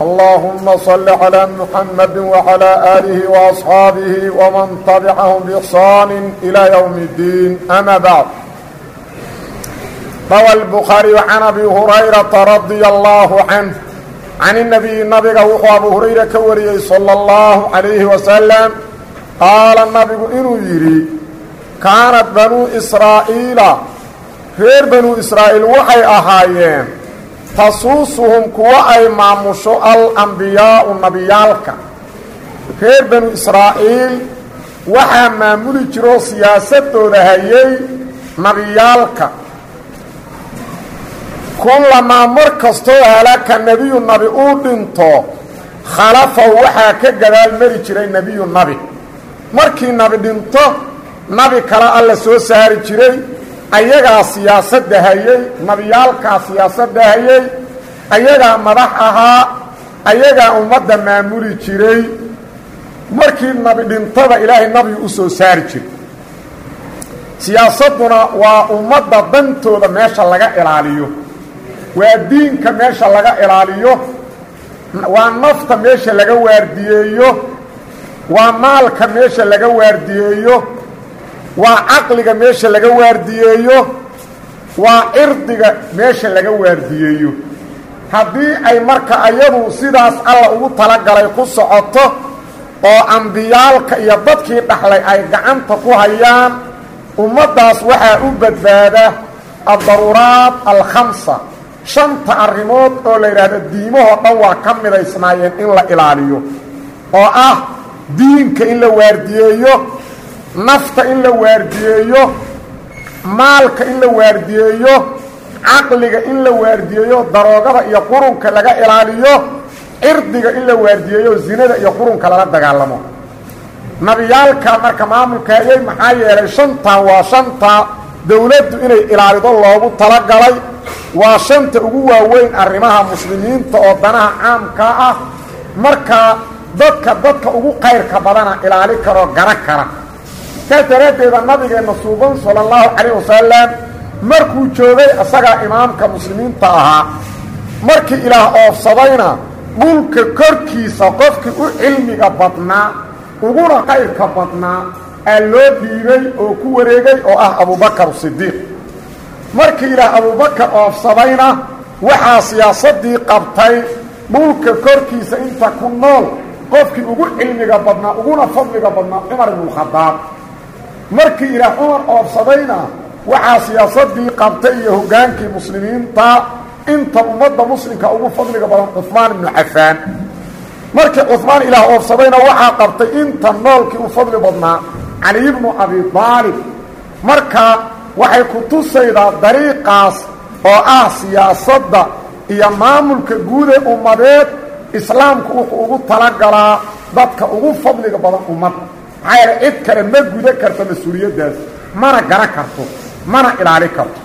اللهم صل على محمد وعلى آله وأصحابه ومن تبعهم بإحسان إلى يوم الدين أما بعد روى البخاري عن أبي هريرة رضي الله عنه عن النبي النبي وحو أبو هريرة كوريي صلى الله عليه وسلم قال النبي إنو يري كانت بنو إسرائيل reer banu israa'iil waxay ahaayeen tasuusuhum kuwa ay maamusho alambiyaa'u nabiyaalka. Reer banu israa'iil waxaa maamuli jiroo siyaasadooda hayay nabiyaalka. Kullamaa mar kastoo halaka nebiyu nabi uu dhinto khalafahu waxaa ka gadaal mari jiray nebiyu nabi. Markii nabi dhinto nabi kale alla soo saari jiray ayagaa siyaasadda hayey nabiyaalkaa siyaasadda hayey ayagaa madax ahaa ayagaa ummadda maamuli jiray. Markii nabi dhintada ilaahay nabigu u soo saari jiray. Siyaasadduna waa ummadda dantooda meesha laga ilaaliyo. Waa diinka meesha laga ilaaliyo. Waa nafta meesha laga waardiyeeyo. Waa maalka meesha laga waardiyeeyo waa caqliga meesha laga waardiyeeyo. Waa cirdiga meesha laga waardiyeeyo. Haddii ay marka ayadu sidaas alla ugu talagalay ku socoto oo ambiyaalka iyo dadkii dhaxlay ay gacanta ku hayaan ummaddaas waxaa u badbaada addaruuraat alkhamsa. Shanta arrimood oo la yidhaahdo diimahoo dhan waa ka midaysnaayeen in la ilaaliyo. Oo ah diinka in la waardiyeeyo nafta in la waardiyeeyo maalka in la waardiyeeyo caqliga in la waardiyeeyo daroogada iyo qurunka laga ilaaliyo cirdiga in la waardiyeeyo zinada iyo qurunka lala dagaalamo. Nabiyaalka marka maamulka hayay maxaa yeelay shantan waa shanta dowladdu inay ilaalido loogu talagalay. Waa shanta ugu waaweyn arrimaha muslimiinta oo danaha caamkaa ah. Markaa dadka dadka ugu qayrka badana ilaali karoo gara kara saas daraaddeeda nabigeenna suuban sala allahu calayh wasalam markuu joogay isagaa imaamka muslimiinta ahaa markii ilaah oofsadayna dhulka korkiisa qofkii u cilmiga badnaa uguna qayrka badnaa aa loo dhiibay oo ku wareegay oo ah abubakar sidiiq markii ilaah abubakar oofsadayna waxaa siyaasaddii qabtay dhulka korkiisa inta ku nool qofkii ugu cilmiga badnaa uguna fadliga badnaa cumar ibnukhadaab markii ilaah cumar oobsadayna waxaa siyaasadii qabtay iyo hoggaankii muslimiinta inta ummadda muslimka ugu fadliga badan cumaan ibnu cafaan. Markii cumaan ilaah oobsadayna waxaa qabtay inta noolkii u fadli badnaa cali ibnu abi aalib marka waxay ku tusaydaa dariiqaas oo ah siyaasadda iyo maamulka guud ee ummadeed islaamku wuxuu ugu talagalaa dadka ugu fadliga badan ummadda maxaa cid kale ma guda karto mas'uuliyaddaas mana gara karto mana ilaali karto.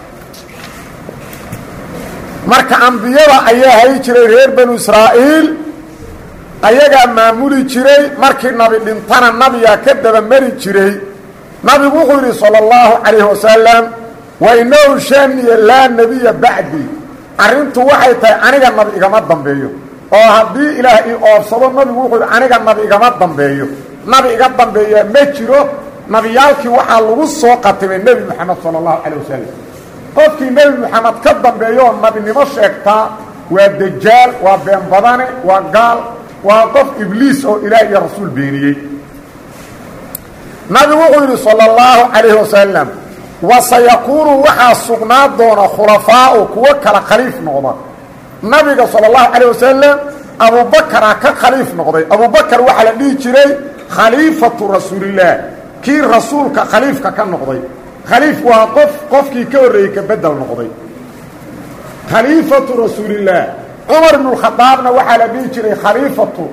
Marka ambiyada ayaa hay jiray reer banu israa'iil ayagaa maamuli jiray markii nabi dhintana nabigaa ka dabamari jiray. Nabigu wuxuu yidhi sala allahu calayhi wasalam wa inahu shaaniya laa nebiya bacdi. Arrintu waxay tahay aniga nabi igama dambeeyo. Oo haddii ilaah ii oobsado nabigu wuxuu yidhi aniga nabi igama dambeeyo nabi iga dambeeyaa ma jiro nabiyaalkii waxaa lagu soo qatimay nebi moxamed sala allahu calay wasalam qofkii nebi moxamed ka dambeeyo oo nabinimo sheegtaa waa dajaal waa been badane waa gaal waa qof ibliis oo ilaah iyo rasuul beeniyey. Nabigu wuxuu yidhi sala allahu calayhi wasalam wa sayakuunu waxaa sugnaa doona khulafaa'u kuwo kala khaliif noqda. Nabiga sala allahu calayh wasalam abubakaraa ka khaliif noqday. Abubakar waxaa la dhihi jiray khaliifatu rasuulillaah kii rasuulka khaliifka ka noqday. Khaliif waa qof qofkii ka horreeyey ka bedel noqday. Khaliifatu rasuulillaah cumar ibnu khadaabna waxaa la dhihi jiray khaliifatu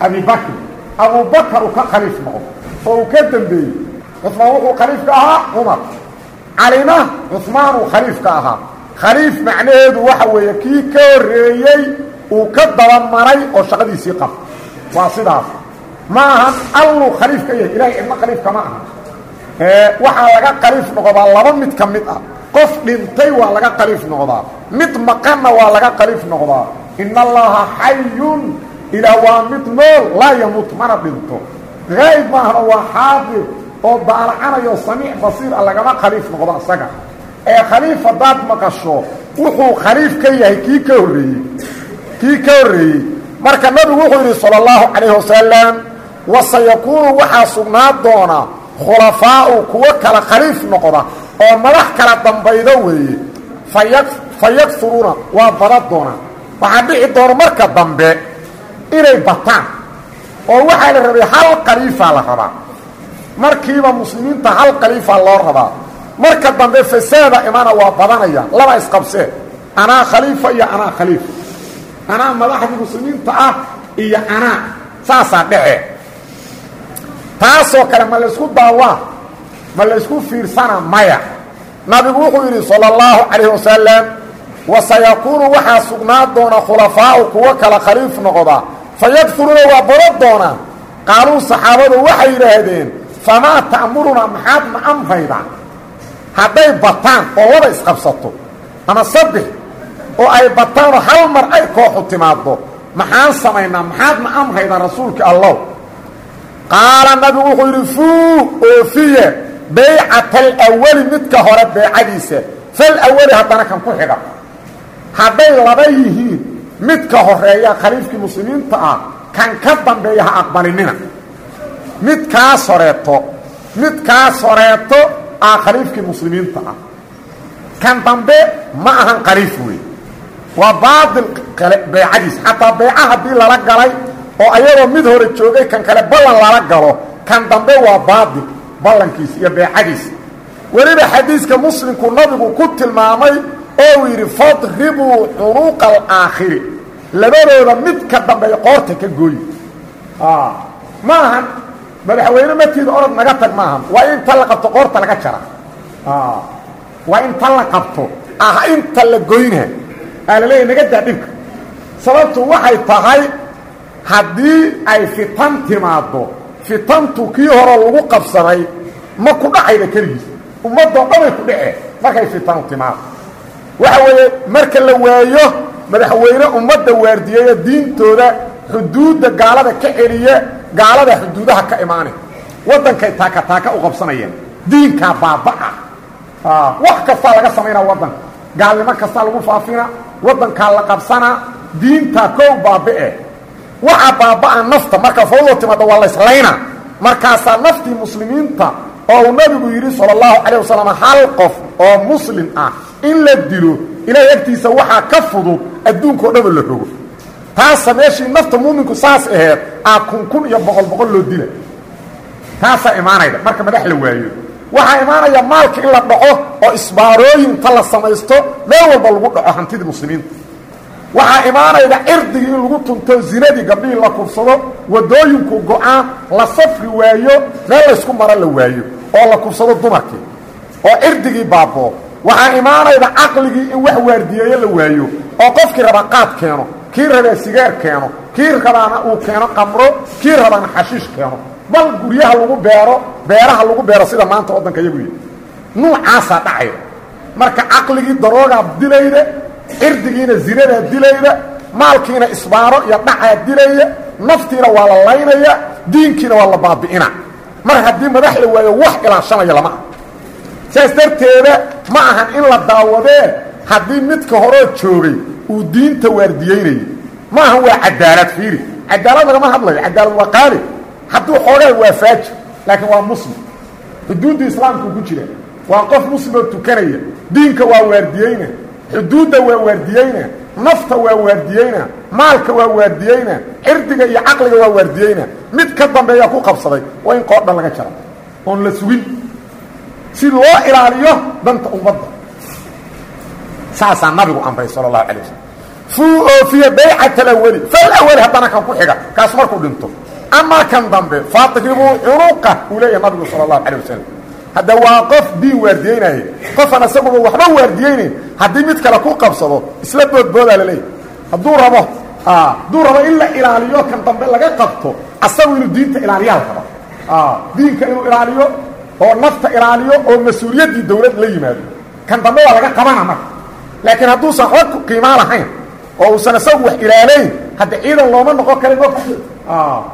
abibakr abubakar uu ka khaliif noqdo oo uu ka dembeeyey cumaan wuxuu khaliif ka ahaa cumar calina cumaan uu khaliif ka ahaa. Khaliif macnaheedu waxa weeye kii ka horreeyey uu ka dabamaray oo shaqadiisii qaba waa sidaas ma ahan alluu khaliif ka yahay ilahay cidna khaliifka ma aha. Waxaa laga khaliif noqdaa laba mid ka mid ah. Qof dhintay waa laga khaliif noqdaa. Mid maqanna waa laga khaliif noqdaa. In allaha xayun ilaah waa mid nool laa yamut mana dhinto. Haayib maahana waa xaadir oo daalacanayo samiic basiir a lagama khaliif noqdo isaga. Ee khaliif haddaad maqasho wuxuu khaliif ka yahay kii ka horreeyey. Kii ka horreeyey. Marka nabigu wuxuu yidhi salى اllahu calayh wasayakuunu waxaa sugnaa doona khulafaau kuwo kala khaliif noqda oo madax kala dambaydo weeye. Fayakhuruuna waa bada doonaa waxaa dhici doona marka dambe inay bataan oo waxaa la rabay hal khaliifaa la rabaa. Markiiba muslimiinta hal khaliifaa loo rabaa. Marka dambe fasaada imana waa badanaya laba isqabsee anaa khaliifa iyo anaa khaliifa anaa madaxdii muslimiinta ah iyo anaa saasaa dhece taasoo kale ma laysku daawaa ma laysku fiirsana maya. Nabigu wuxuu yidhi salى اllahu calayh wasalam wasayakuunu waxaa sugnaa doona khulafaau kuwo kala khaliif noqda fayakfuruuna waa baro doonaan qaaluu saxaabadu waxay yidhaahdeen famaa ta'muruna maxaad na amrayda hadday bataan oo laba isqabsato ama saddex oo ay bataanoo hal mar ay kooxu timaaddo maxaan samaynaa? Maxaadna amrayda rasuulka allow qaala nabigu wuxuu yidhi fuu oofiye baycata alawali midka hore beecadiisa falawali haddana kan ku xidha. Hadday laba yihiin midka horreeya khaliifkii muslimiinta ah kan ka dambeeya ha aqbalinina. Midkaas horeeto midkaas horeeto ah khaliifkii muslimiinta ah. Kan dambe ma ahan khaliif wey waa baail beecadiis xataa beeca haddii lala galay oo ayagoo mid hore joogay kan kale ballan lala galo kan dambe waa baail ballankiis iyo beecadiis. Weliba xadiiska muslimku nabigu ku tilmaamay oo uu yidhi fadribuu cunuuqa alaakhiri. Labadooda mid ka dambeeya qoorta ka gooyi. Ma ahan. Madaxweyne matiida orod naga tag maahan waa inta la qabto qoorta laga jara. Waa inta la qabto. Ah inta la goyna aa laleeyahy naga daa dhibka sababtu waxay tahay haddii ay fitan timaaddo fitantu kii hore lagu qabsaday ma ku dhacayda keligiis. Ummaddoo dhanay ku dhacee markay fitanu timaado waxa weeye marka la waayo madaxweyne ummadda waardiyeeya diintooda xuduudda gaalada ka celiya gaalada xuduudaha ka imaanay waddankay taaka taaka u qabsanayeen. Diinkaa baaba'a. Wax kastaa laga samaynaa waddanka gaalnimo kastaa lagu faafina waddankaa la qabsanaa diintaa koow baabi'e waxaa baaba'a nafta marka fawdoo timaada waa layslaynaa markaasaa naftii muslimiinta oo uu nabigu yidhi sala allahu calayh wasalam hal qof oo muslim ah in la dilo ilaahay agtiisa waxaa ka fudud adduunkao dhanoo la rogo taasa meeshii nafta muuminku saas aheed aa kun kun iyo boqol boqol loo dila. Taasaa imaanayda marka madax la waayo. Waxaa imaanaya maalka in la dhaco oo isbaarooyinta la samaysto meel walba lagu dhaco hantidii muslimiinta waxaa imaanayda cirdigii in lagu tunto zinadii gabdhihii la kufsado wadooyinku go'aan la safri waayo meel laysku maro la waayo oo la kufsado dumarkii oo cirdigii baaboo waxaa imaanayda caqligii in wax waardiyeeyo la waayo oo qofkii rabaa qaad keeno kii rabaa sigaar keeno kii rabaana uu keeno qamro kii rabaana xashiish keeno. Bal guryaha lagu beero beeraha lagu beero sida maanta waddanka iyagu yihi nuucaasaa dhacayda marka caqligii daroogaa dilayda cirdigiina zinadaa dilayda maalkiina isbaaro iyo dhacaa dilaya naftiina waa la laynaya diinkiina waa la baabi'ina. Mar haddii madax la waayo wax ilaashanaya lama ah saas darteeda ma ahan in la daawadee haddii midka horoo joogay uu diinta waardiyeynayay. Ma ahan waa cadaalad fiiri. Cadaalad lagama hadlayo cadaalad waa qaali. Hadduu xoogaa waa faajir laakiin waa muslim. Xuduudda islaamkuu ku jira waa qof muslimoo tukanaya diinka waa waardiyeyna xuduudda waa waardiyeyna nafta waa waardiyeyna maalka waa waardiyeyna cirdiga iyo caqliga waa waardiyeyna mid ka dambeeyaa ku qabsaday waa in qoodhan laga jaro oon la sugin. Si loo ilaaliyo danta ummadda. Saasaa nabigu amray sala allahu calay wasalam fuu baycat alawali falawali haddana kan ku xiga kaas markuu dhinto. Amaa kan dambe fadribuu cunuqa uu leeyahay nabigu sala allahu calay wasalam hadda waa qof diin waardiyeynaya qofan isaguba waxba waardiyeynayn haddii mid kale ku qabsado isla boodboodaa la leeyahy hadduu rabo hadduu rabo in la ilaaliyo kan dambe laga qabto asagu inuu diinta ilaaliyaa la raba diinka inuu ilaaliyo oo nafta ilaaliyo oo mas'uuliyaddii dawlad la yimaado. Kan dambe waa laga qabana marka. Laakiin hadduusan waxba qiimaa lahayn oo uusan isagu wax ilaalayn hadda ciidan looma noqon karin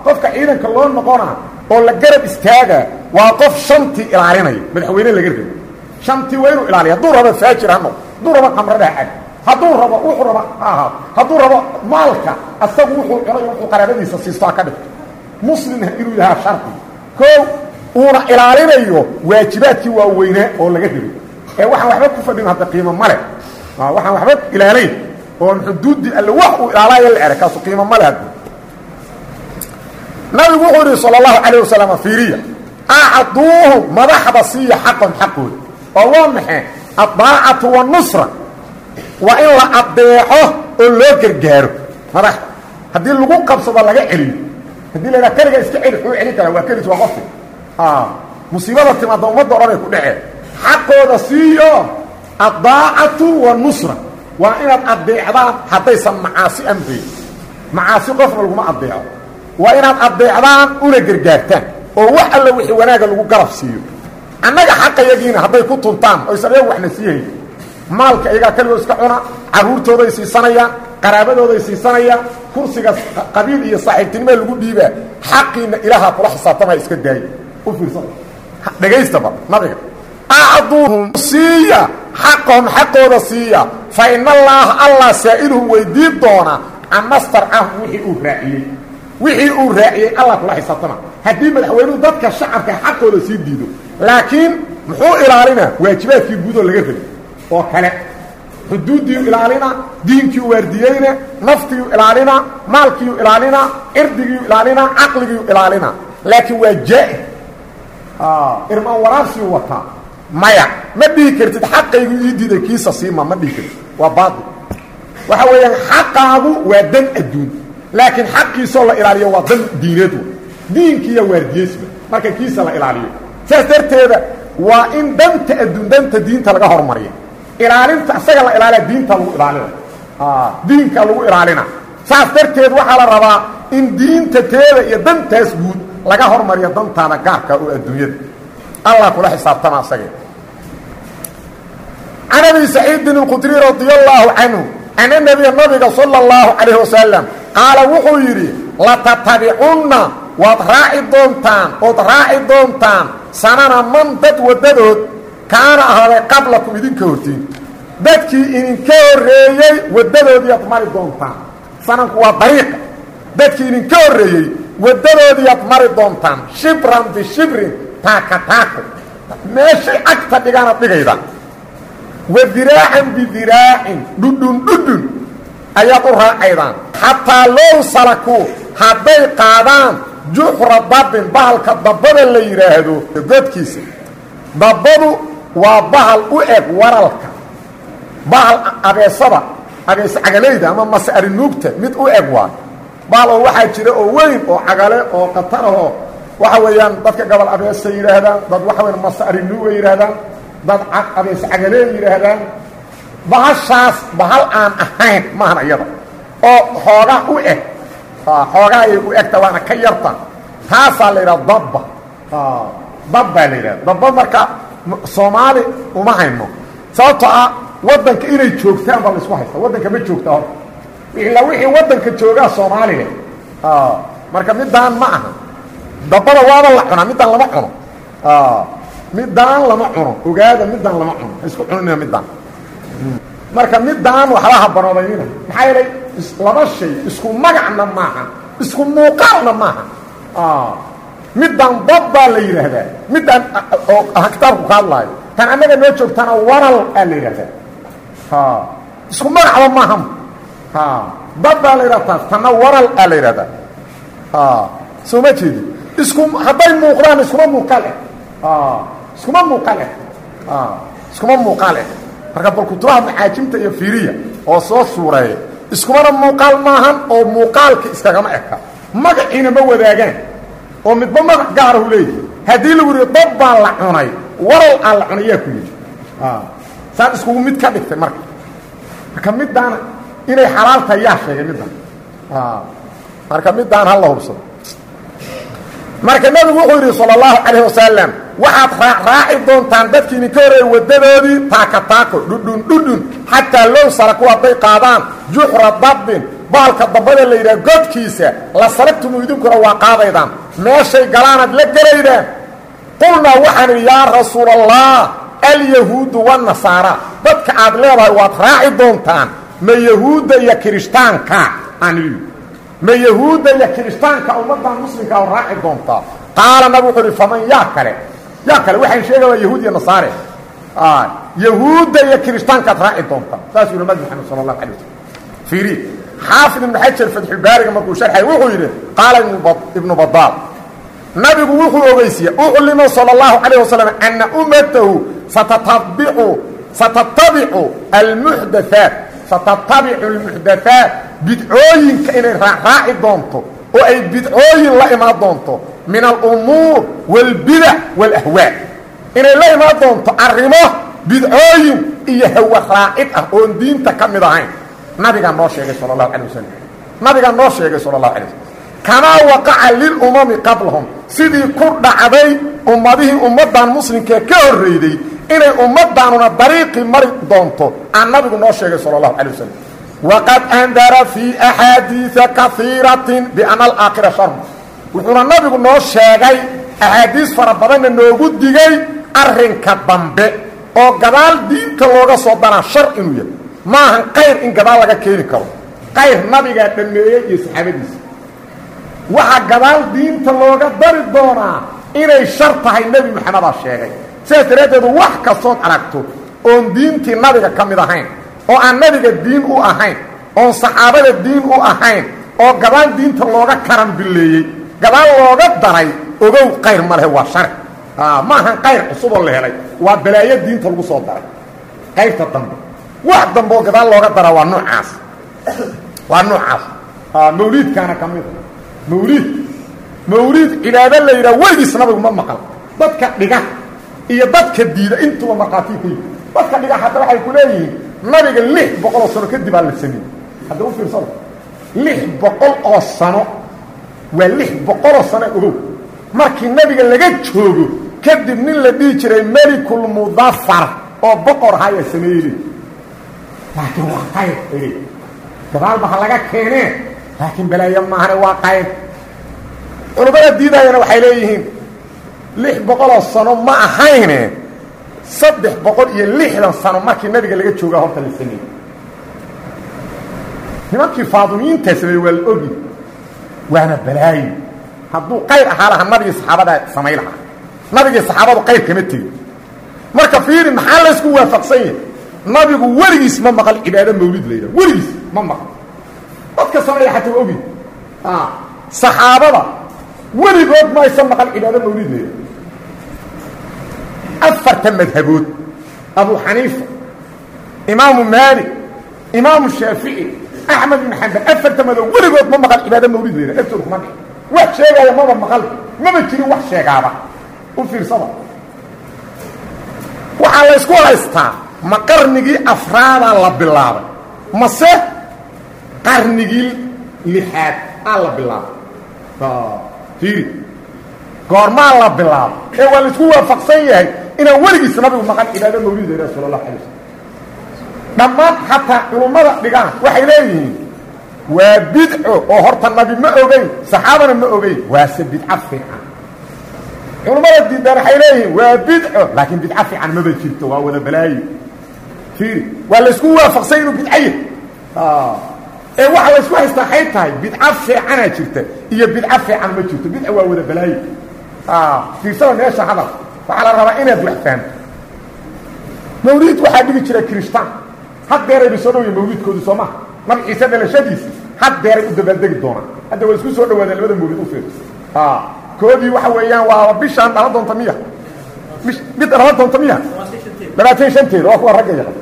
qofka. Ciidanka loo noqona oo la garab istaaga waa qof shantii ilaalinaya madaxweyne laga rabo shantii waa inuu ilaaliya hadduu rabo faajir ha noqo hadduu rabo qamrada cag hadduu rabo wuxuu rabo ha ahaado hadduu rabo maalka asagu wuxuu cunay wuxuu qaraabadiisa siisto ha ka dhigto muslimna inuu yahaa shardi koo uuna ilaalinayo waajibaadkii waaweynaa oo laga rabay ee waxaan waxba ku fadhin hadda qiimo male waxaan waxba ilaalayn oon xuduuddii alle wax uu ilaalaya la eray kaasu qiimo male hadda nabigu wuxuu yidhi sala allahu calayh wasalam fiiriya acduuhu madaxda siiya xaqon xaqooda. Oo waa maxay addaacatu wanusra waa in la addeeco oo loo gargaaro madaxda. Haddii lagu qabsado laga celiyo. Haddii la yidhaha keliga iska celi xuu celin karaa waa kelis waa qofki musiibada timaadda ummadda odhanay ku dhaceen. Xaqooda siiyo addaacatu wanusra waa inaad addeecdaan haddaysan macaasi amrayn macaasi qofna laguma addeeco waa inaad addeecdaan una gargaartaan oo wax alla wixii wanaaga lagu garab siiyo. Annaga xaqayagiina hadday ku tuntaan oysan ayagu waxna siihayn maalka iyagaa keligoo iska cuna carruurtooday siisanayaan qaraabadooday siisanayaan kursiga qabiil iyo saaxiibtinimada lagu dhiibaa. Xaqiina ilaahaa kula xisaabtamaya iska daaya u fiirsada. Dhagaystaba nabiga. Acduuhum siiya xaqahum xaqooda siiya. Fa in allaaha allah saa'iluhum weydii doona. Cama starcahum wixii uu raaciyey wixii uu raaciyey allah kula xisaabtama haddii madaxweynuhu dadka shacabka xaqooda sii diido laakiin muxuu ilaalinaa waajibaadkii guudoo laga rabay oo kale. Xuduuddiiu ilaalina diinkiiu waardiyeyna naftiiu ilaalina maalkiiu ilaalina cirdigiiu ilaalina caqligiiu ilaalina. Laakiin waa jaa-ir irmaan waraabsiu wataa maya ma dhihi kartid xaqaygu ii diiday kiisa siima ma dhihi kartid. Waa baail waxa weeyaan xaqaagu waa dan adduun laakiin xaqiisoo la ilaaliyo waa dan diineed diinkiiya waardiyeysba marka kiisa la ilaaliyo saas darteeda waa in danta adduun danta diinta laga hormariya ilaalinta isaga la ilaaliya diinta lagu ilaalina diinka lagu ilaalina saas darteed waxaa la rabaa in diinta teeda iyo dantaas guud laga hormariyo dantaada gaarka oo adduunyada allah kula xisaabtama asage can abi saciidin اlqudri radi allahu canhu ana nebiya nabiga salى اllahu calayh wasalam qaala wuxuu yidhi latatabicunna waad raaci doontaan ood raaci doontaan sanana man dad waddadood kaana ahaaday qablakum idinka hortiin. Dadkii idinka horreeyey waddadoodiiad mari doontaan. Sananku waa dariiqa dadkii idinka horreeyey waddadoodiiad mari doontaan. Shibran bishibrin taaka taako. Meeshay cagta dhigaanad dhigayda. Wa diraacan bidiraacin dhudhun dhudhun ayaad u raacaydaan xataa low salaku hadday qaadaan juxra dabin bahalka dabbada la yidhaahdo godkiisa dabbadu waa bahal u eg waralka. Bahal abeesada abeese cagalayda ama mase arinuugta mid u eg waa. Bahal waxaa jira oo weyn oo cagale oo qatarahoo waxa weeyaan dadka gobol abeesa yidhaahdaan dad waxa weyan mase arinuuga yidhaahdaan dad abeese cagalee yidhaahdaan bahashaas bahal aan ahayn maahan iyada oo xoogaa u eg. Xoogaa ayay u egta waana ka yarta. Taasaa la yidhaha dabba. Dabbaa la yidhahda dabba marka soomaali uma hayno. Sababtoo ah waddanka inay joogtaan baa la isku haysta waddanka ma joogta hor. Ila wixii waddanka joogaa soomaali leh. Marka middaan ma aha. Dabbada waaba la cunaa middaan lama cuno. Middaan lama cuno. Ogaada middaan lama cuno. Ha isku cunina middaan marka middaan waxba habanoodaynina maxaa yeelay laba shay isku magacna maaha isku muuqaalna maaha. Middaan dad baa la yidhaahdaa middaan oo kitaabku ka hadlaayo. Tan annaga noo joogtana waral aa la yidhahdaa isku magacba maaha. Dad baa la yidhahdaa tanna waral aa la yidhahdaa soo ma jeedi? Isku hadday muuqdaan iskuma muuqaal eh iskuma muuqaal eh iskuma muuqaal eh marka bal kutubaha macaajimta iyo fiiriya oo soo suureeya iskumana muuqaal maahan oo muuqaalka iskagama eka. Magaciina ma wadaagaan oo midba magac gaarahu leeyahy haddii lagu yidhi dad baa la cunay waral aan la cunay yaa ku yidhi saan iskugu mid ka dhigtay marka. Marka middaana inay xalaal tahay yaa sheegay middan marka middaan ha la hubsado marka nebigu wuxuu yidhi salى اllahu calayh wasalam waxaad raacraaci doontaan dadkii idinka horreeyey waddadoodii taaka taako dhudhun dhudhun xataa low salaku hadday qaadaan juxra dabbin baalka dambada la yidhaha godkiisa la salagtumu idinkuna waa qaadaydaan. Meeshay galaanaad la gelaydaan. Qulnaa waxaan idhi yaa rasuul allah alyahuudu wanasaara dadka aad leedahay waad raaci doontaan ma yahuudda iyo kirishtaanka aan idhi ma yahuudda iyo kirishtaanka ummaddan muslimka oo raaci doontaa qaala nabig wuxuu uhi faman yaa kale yaa kale waxaan sheega waa yahuud iyo nasaare yahuudda iyo kirishtaankaad raaci doontaa saasuu yihi nabi maxamed sala allahu alay waslm fiiri xaafid ibnu xajar fatxulbaariga markuu sharxay wuxuu yidhi qaala ibnu badaal nabigu wuxuu ogeysiiye uclima salى اllahu calayه wasalam ana ummatahu satatabicu satatabicu almuxdathaat satatabicu almuxdathaat bidcooyinka inay raacraaci doonto oo ay bidcooyin la imaan doonto min alumuur wاlbidac wاlahwaa inay la imaan doonto arrimo bidcooyin iyo hawa raacid ah oon diinta ka mid ahayn nabigaa noo sheegay sal اlahu alيه wasalam nabigaa noo sheegay sal اlahu alay waslm kamaa waqaca lilumami qablahum sidii ku dhacday ummadihii ummaddan muslimkee ka horreyday inay ummaddaanuna dariiqii mari doonto aan nabigu noo sheegay sal اlahu alay wasalam waqad andara fii axaadiiثa kaiiratin biana alaakhira sharm wuxuuna nabigu noo sheegay axaadiis fara badanna noogu digay arrinka dambe oo gadaal diinta looga soo danaa shar inuu yahay maahan qayr in gadaal laga keeni karo qayr nabigaa dhammeeyey iyo saxaabadiisa waxaa gadaal diinta looga dari doonaa inay shar tahay nebi moxamedaa sheegay sidaas daraaddeedu wax kastood aragto oon diintii nabiga ka mid ahayn oo aan nabiga diin u ahayn oon saxaabada diin u ahayn oo gadaal diinta looga karanbileeyey gadaal looga daray ogow qayr ma lehe waa shari. Ma ahan qayr cusuboo la helay waa balaayo diinta lagu soo daray. Qayrta dambe wax dambe oo gadaal looga daraa waa noocaas waa noocaas mawliidkaana ka mida mawliid mawliid cibaado la yidhaha weligiis nabigu ma maqal. Dadka dhiga iyo dadka diida intuba yimi dadka dhiga hadda waxay ku leeyihiin nabiga lix boqoloo sano kadib aa la sameeyey. Hadda u fiirsada lix boqol oo sano waa lix boqoloo sano ogow markii nabiga laga joogo kadib nin la dhihi jiray melikulmudafar oo boqor ahayaa sameeyey. Laakiin waa qayr ege gadaalba ha laga keenee. Laakiin balaayo maahane waa qayb. Culummada diidayana waxay leeyihiin lix boqoloo sano ma ahayne saddex boqol iyo lixdan sano markii nabiga laga joogaa horta la sameeyey nimankii faadimiyiintaa sameeyey waa la ogi waana balaayo hadduu qayr ahaa lahaa nabigii saxaabadaa samay lahaa. Nabigii saxaabadu qayr kama tegin marka fiiri maxaa laysku waafaqsan yahay? Nabigu weligiis ma maqal cibaado mawlid la yidhaha weligiis ma maqal. Dadka sameeya xataa ogi. Saxaabada weligood ma aysan maqal cibaado mawlid la yidhaha afarta madhabood. Abu xaniifa imaamu maalik imaamu shaafici axmed ibn xambal afarta madow weligood ma maqal cibaado mawlid la yidhaha agtooda kuma dhici wax sheegaya maba maqal. Maba jirin wax sheegaaba. U fiirsada. Waxaa la ysku haystaa ma qarnigii afraadaa la bilaabay mase qarnigii lixaad aa la bilaabay. Fiiri goormaa la bilaabay. Ee waa la isku waafaqsan yahay inaan weligiis nabigu maqan cibaado mawlid la yidhaha sala allahu alay waslm dhammaan xataa culummada dhigaan waxay leeyihiin waa bidco oo horta nabi ma ogeyn saxaabana ma ogeyn waase bidco fiican. Culummada diidaan waxay leeyihiin waa bidco laakiin bidco fiican maba jirto waa wada balaayo fiiri waa laysku waafaqsay inuu bidco yahy ee waxa laysku haystaa xay tahay bidco fiicanaa jirta iyo bidco fiican ma jirto bidco waa wada balaayo fiirsada meesha hadal waxaa la rabaa inaad wax fahamto mawliid waxaa dhigi jira kirishtaan haddeerayba soo dhowya mawliidkoodu soo maha nabi ciise dhalashadiisi haddeeray u dabaaldegi doonaan. Hadda waa isku soo dhawaadeen labada mawlid u fiirso koodii waxa weeyaan waa bishaan dhala doonta miya. Mid dhala doonta miya. Labaatan shanteeda waa kuwa ragga yaqan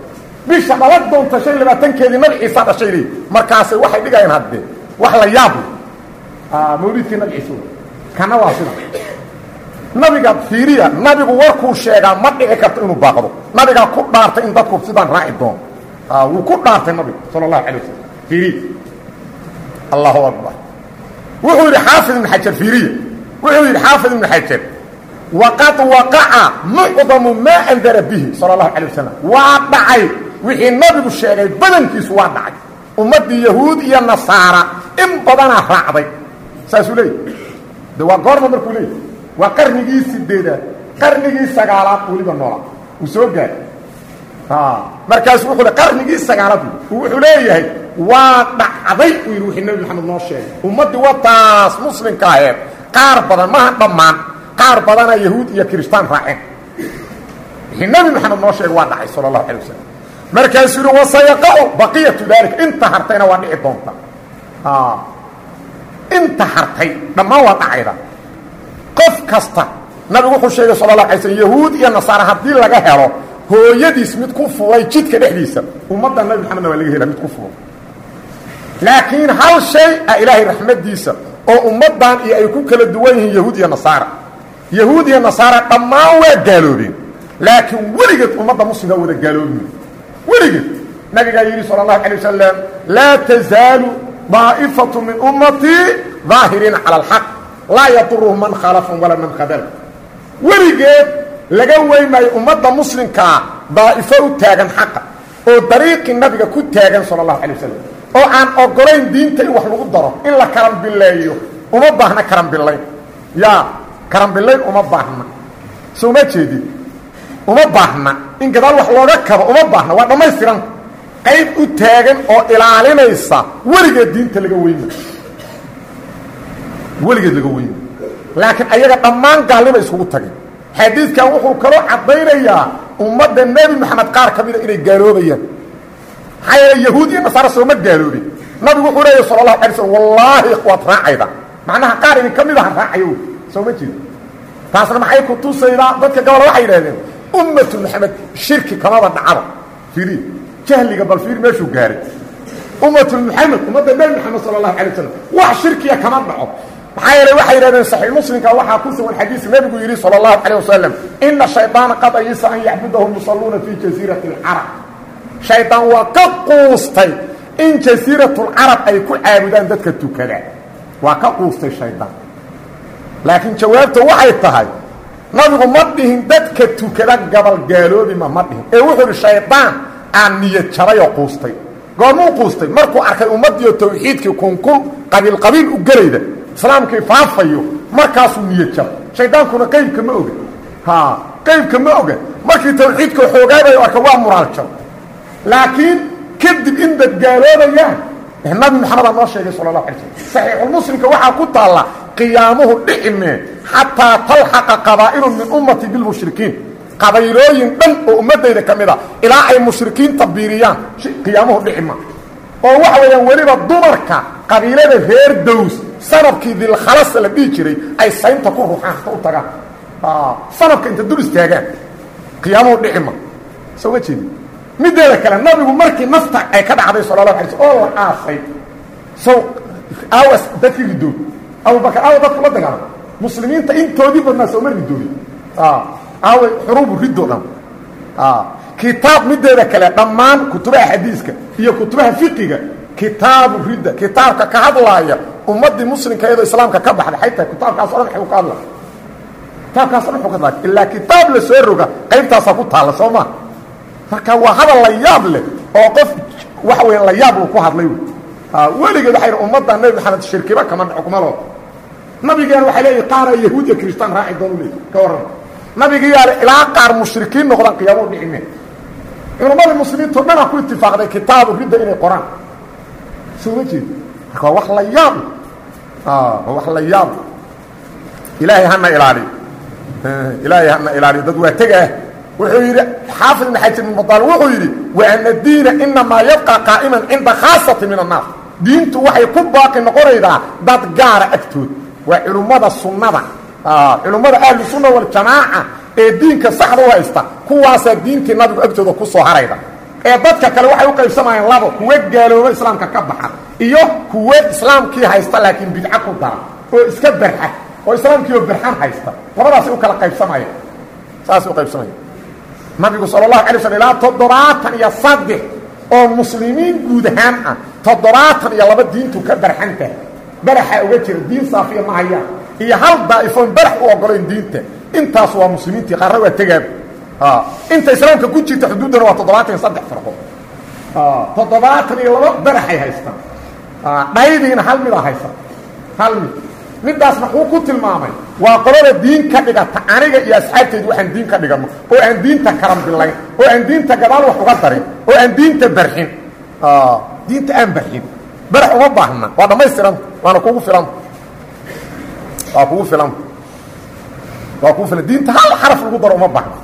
bisha dhala doonta shan labaatankeedii nabi ciisa dhashay. Leey markaasay waxay dhigayaan haddee. Wax la yaab. Mawlidkii nabi ciise. Kana waa sida nabiga fiiriya nabigu warkuu sheegaa ma dhici karto inuu baaqdo. Nabigaa ku dhaartay in dadku sidaan raaci doono wuu ku dhaartay nabigu sala allahu alay wasalam fiiriya allahu akbar. Wuxuu yidhi xaafid ibn xajar fiiriya. Wuxuu yidhi xaafid ibn xajar waqad waqaca mucdamu maa andara bihi sala allahu alay wasalam waa dhacay. Wixii nabigu sheegay badankiisu waa dhacay. Ummaddii yahuud iyo nasaara in badanaa raacday. Saasuu leeyay de waa goorma markuu leeyay waa qarnigii sideedaad qarnigii sagaalaad weliba noola. Uu soo gaaray. Markaasu wuxuu le qarnigii sagaalaad wuxuu leeyahay waa dhacday uu yidhi wixii nebi maxamed noo sheegay. Ummaddii wataas muslimka aheed qaar badan maha dhammaan qaar badanaa yahuud iyo kiristaan raaceen. Wixii nebi maxamed noo sheegay waa dhacay sala allahu alay wasalam markaasuu yidhi wasayaqacu baqiyatu daalika inta hartayna waa dhici doonta. Inta hartay dhammaan waa dhacayda qof kasta. Nabigu wuxuu sheegay sala la slm yahuud iyo nasaara haddii laga helo hooyadiis mid ku fulay jidka dhexdiisa ummadda nabi maxamedna waa laga hela mid ku fulay laakiin hal shay a ilaahay raxmaddiisa oo ummaddan iyo ay ku kala duwan yihiin yahuud iyo nasaara. Yahuud iyo nasaara dhammaan waa gaaloobeen. Laakiin weligeed ummadda muslimka wada gaaloobiye weligeed. Nabigaa yidhi sala allahu alay laa tazaalu daa'ifatu min ummatii daahiriina cala alxaq laa yaduruhu man khalafahum walaa man khadala weligeed laga weymaayo ummadda muslimkaa daa'ifo u taagan xaqa oo dariiqii nabiga ku taagan sala allahu alay wasalam oo aan ogolayn diinta in wax lagu daro in la karambileeyo uma baahna karambilayn yaa karambilayn uma baahna. So uma jeedid uma baahna. In gadaal wax looga kabo uma baahna. Waa dhammaystiran. Qayb u taagan oo ilaalinaysa. Weligeed diinta laga weyma weligeed laga weyma laakiin ayaga dhammaan gaalnima iskugu tageen. Xadiidkan wuxuu kaloo caddaynayaa ummadda nebi moxamed qaar ka mida inay gaaloobayaan maxaa yeele yahuud iyo sooma gaaloobin nabigu wuxuu leeyahy sala allahu alay slm wallaahi waad raacayda. Macnaha qaar idin ka mid aha raacayo soo ma jeedo taasna maxay ku tusaydaa? Dadka gabal waxay yidhahdeen ummatu maxamed shirki kamaba dhacaba. Fiiri jahliga bal fiir meeshuu gaaray. Ummatu maxamed ummadda nebi moxamed sala allahu alay wasalam wax shirkiya kama dhaco maxaa yeele waxay yidhahdeen saxiix muslimka waxaa ku sugan xadiis nebigu yidhi sala allahu calayh wasalam ina shaydaana qad ayisa an yacbudahu musalluuna fii jasiirati alcarab shaydaan waa ka quustay in jasiiratulcarab ay ku caabudaan dadka tukada. Waa ka quustay shaydaan laakiin jawaabta waxay tahay nabigu ma dhihin dadka tukada gabal gaaloobima ma dhihin. Ee wuxuu ihi shaydaan aan niyad jabayoo quustay. Goormuu quustay? Markuu arkay ummaddiioo tawxiidkii kunkun qabiil qabiil u gelayda islaamkii faafayo markaasuu niyad jabay shaydaankuna qaybka ma oga ha qaybka ma oga markii tawxiidka xoogaabay arka waa muraal jab. Laakiin kadib in dad gaaloobayaan nabi maxamedaa noo sheegay sala allahu alay slm saxiixulmuslimka waxaa ku taalla qiyaamuhu dhicimee xataa talxaqa qabaa'ilun min ummati bilmushrikiin qabaylooyin dhan oo ummaddayda ka mid a ilaa ay mushrikiinta biiriyaan. Qiyaamuhu dhicima oo waxa weeyaan weliba dumarka qabiilada reer dows sanabkii dilkhalasa la dhihi jiray ay saynta ku ruuxaan hata u tagaan. Sanabka inta dul istaagaan. Qiyaamuhu dhicima soo ma jeedi mideeda kale nabigu markii nafta ay ka dhacday sala lahu alay sl oo la aasay sow aawas dadkii ridood abubakar aawa dadku la dagaalama. Muslimiinta intoodii badnaa sooma ridoodi aawa xuruubu riddo dhan. Kitaab mideeda kale dhammaan kutubaha xadiiska iyo kutubaha fiqiga kitaabu ridda kitaabka ka hadlaaya ummadii muslimka iyadoo islaamka ka baxday xaytaa kitaabkaas o dhan u ka hadlaya kitaabkaas o dhan u ka hadlaya ilaa kitaab la soo roga qaybtaasaa ku taalla soo maa marka waa hadal la yaab leh oo qof waxa weya la yaab uu ku hadlay weligeed waxay ummadda nebi maxamed shirkiba kama dhaco kuma loo nabigeena waxay leeyihi qaaraa yahuud iyo kiristaan raaci doonu leey ka warran. Nabigiyaale ilaa qaar mushrikiin noqdaan qiyaamo dhicime culammadii muslimiintao dhanaa ku itifaaqday kitaabu ridda inay qoraan soo ma jeed marka waa wax la yaab waa wax la yaab ilaahay hana ilaaliyo ilaahay hana ilaaliyo dad waa tegaah wuxuu yidhi xaafid ibn xajar ibn badaal wuxuu yidhi waana diina inamaa yabqa qaa'iman cinda khaasati min annaas diintu waxay ku baaqi noqonaydaa dad gaara agtood. Waa culummada sunnada. Culummada ahlu sunna waljamaaca ee diinka saxda u haysta kuwaasaa diintii nabigu agtooda ku soo harayda ee dadka kale waxay u qaybsamayaan labo kuwa gaalooba islaamka ka baxa iyo kuwa islaamkii haysta laakiin bidco ku dara oo iska berxa oo islaamkii oo berxan haysta labadaasay u kala qaybsamayaan. Saasay u qaybsamayaan. Nabigu sala allahu alay slm ilaa toddobaatan iyo saddex oo muslimiin guud ahaan ah toddobaatan iyo laba diintu ka barxanta baraxa uga jira diin saafiya ma hayaan. Iyo hal daa'ifoon barax u ogolayn diinta. Intaas waa muslimiintii qaarna waa tegaab inta islaamka ku jirta xuduuddana waa toddobaatan iyo saddex farqo toddobaatan iyo laba baraxay haystaan dhaydiina hal midaa haysan hal mid. Middaas maxuu ku tilmaamay. Waa qolada diin ka dhigata aniga iyo asxaabteedu waxaan diin ka dhigano oo aan diinta karambilayn oo aan diinta gadaal wax uga darin oo aan diinta barxin. Diinta aan barxin. Barax uma baahna. Waa dhammaystiranta waana kugu filanta waa kugu filanta waa kugu filan. Diinta hal xaraf lagu daro uma baahna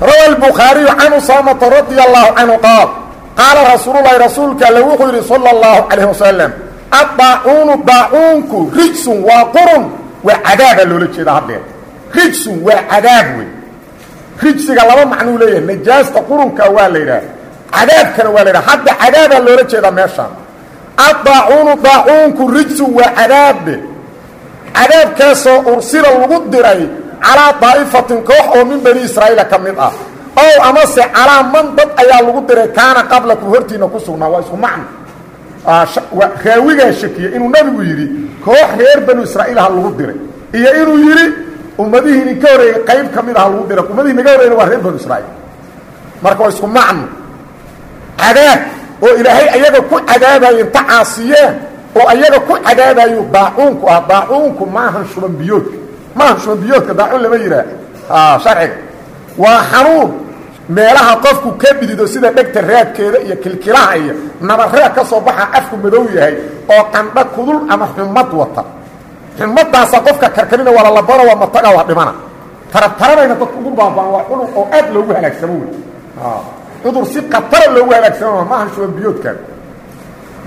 rawa الbukhaariyu can usaamata radia allahu canhu qaal qaala rasuululahi rasuulka alle wuxuu yidhi salى اllahu calayh wasalam addaacuunu daacuunku rijsun waa qurun waa cadaabaa loola jeeda haddeer rijsun waa cadaab wey rijsiga laba macnuu leeyahay najaasta qurunka waa la yidhaah cadaabkana waa la yidhaha hadda cadaabaa loola jeedaa meeshaan addaacuunu daacuunku rijsun waa cadaabe cadaabkaasoo ursila lagu diray calaa daa'ifatin koox oo min bani israa'iila ka mid ah. Ow amase calaa man dad ayaa lagu diray kaana qablakum hortiina ku sugnaa waa isku macno. Raawigaa shakiye inuu nabigu yidhi koox reer banu israa'iil ha lagu diray. Iyo inuu yidhi ummadihii idinka horreeyey qayb ka mid aha lagu diray ummadihii naga horreyna waa reer banu israa'iil marka waa oo ilaahay ayaga ku cadaabayo inta caasiyeen oo ayaga ah maahan shuban biyoodka daacuun lama yidhaah sharciga waa xanuun. Meelaha qofku ka bidido sida dhegta raadkeeda iyo kilkilaha iyo nabarreed ka soo baxa afku madow yahay oo qandho kudul ama xumad wata. Xumaddaasa qofka karkarina waa lalabano waa mataga waa dhimana. Tarabtaranayna dadku ugu baabaan waa cudur oo aad loogu halaagsamo wey cudur si khatara loogu halaagsamo maahan shuban biyoodkan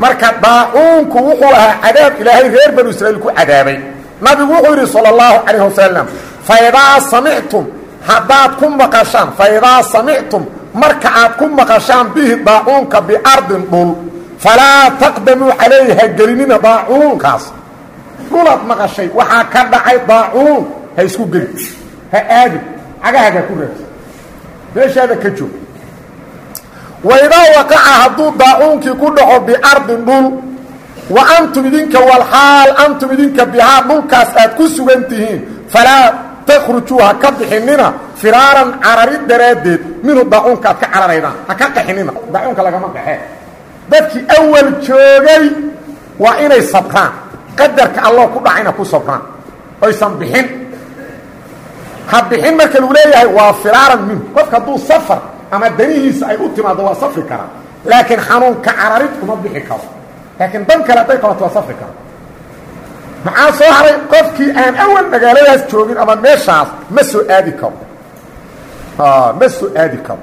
marka daacuunku wuxuu ahaa cadaab ilaahay reer banu israiil ku cadaabay nabigu wuxuu yidhi salى اllahu calayh wasalam faidaa samictum haddaad ku maqashaan faidaa samictum marka aad ku maqashaan bihi daacuunka biardin dhul falaa taqdamuu calayhi gelinina daacuunkaas dhulaad maqashay waxaa ka dhacay daacuun ha isku gelin ha aadin cagahaga ku raagsa meeshaada ka joog waidaa waqaca hadduu daacuunkii ku dhaco biardin dhul wa antum idinka walxaal antum idinka bihaa dhulkaas aad ku sugan tihiin. Falaa takhrujuu ha ka bixinina firaaran carari daraaddeed. Minhu daacuunka aad ka cararaydaan ha ka qaxinina daacuunka lagama qaxee dadkii awal joogay waa inay sabraan. Qadarka alloo ku dhacayna ku sabraan. Oysan bixin. Ha bixin marka lagu leeyahay waa firaaran minhu. Qofka hadduu safar ama danihiisa ay u timaaddo waa safri karaa laakiin xanuunka cararid uma bixi karo laakiin dan kale hadday qabato waa safri karo maxaa soo haray? Qofkii aan awal magaaladaas joogin ama meeshaas ma soo aadi karo. Ma soo aadi karo.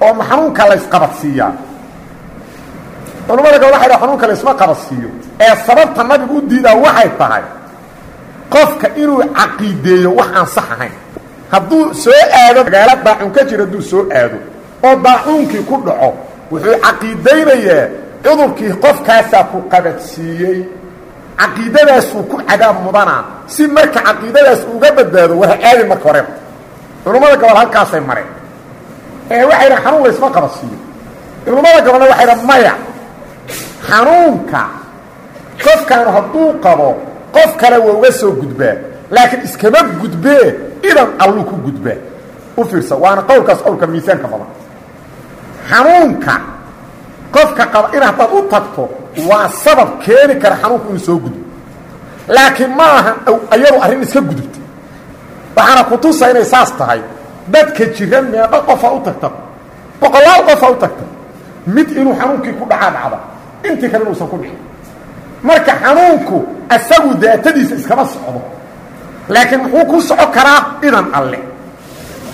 Oo xanuunka laysqabadsiiyaa culamada gabal waxay dha xanuunka laysma qabadsiiyo. Ee sababta nabigu u diidaa waxay tahay qofka inuu caqiideeyo wax aan sax ahayn. Hadduu soo aado magaalo daacuun ka jira hadduu soo aado oo daacuunkii ku dhaco wuxuu caqiidaynayaa cudurkii qofkaasaa ku qabadsiiyey caqiidadaasuu ku cadaab mudanaa. Si marka caqiidadaas uga badbaado war ha aadin marka horeba culummada gobol halkaasay mareen. Ee waxay dhahan xanuun laysma qabadsiiyo culummada gobolna waxay dhahan maya. Xanuunka qofkaanu hadduu qabo qof kale waa uga soo gudbaa. Laakiin iskama gudbee idan alluu ku gudbaa. U fiirsa waana qowlkaas qowlka miisaanka badan. Xanuunka qofka qaba in haddaad u tagto waa sabab keeni kara xanuunku inuu soo gudbo laakiin ma aha iyadu arrin iska gudubta waxaana kutusa inay saas tahay dadka jira meeqo qofaa u tagta boqolaal qofaa u tagta mid inuu xanuunkii ku dhacaa dhacda intii kale inuusan ku dhicin. Marka xanuunku asagu daatadiisa iskama socdo laakiin muxuu ku soco karaa idan alle.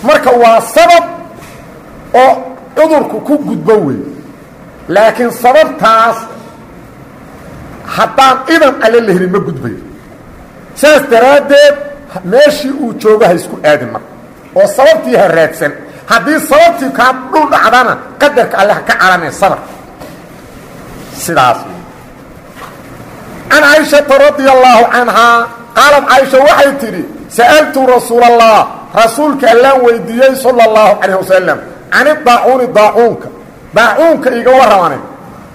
Marka waa sabab oo cudurku ku gudbo wey laakiin sababtaas haddaan idan alle la helin ma gudbayo. Saas daraaddeed meeshii uu joogo ha isku aadin marka oo sababtii ha raadsan. Haddii sababtii kaa dhul dhacdana qadarka alle ha ka calanee sabr sidaas. Can caaishata radia allaahu canhaa qaalad caaisha waxay tidhi sa'altu rasuula allah rasuulka allaan weydiiyey sala allahu calayh wasalam can idaacuuni daacuunka daacuunka iga warramane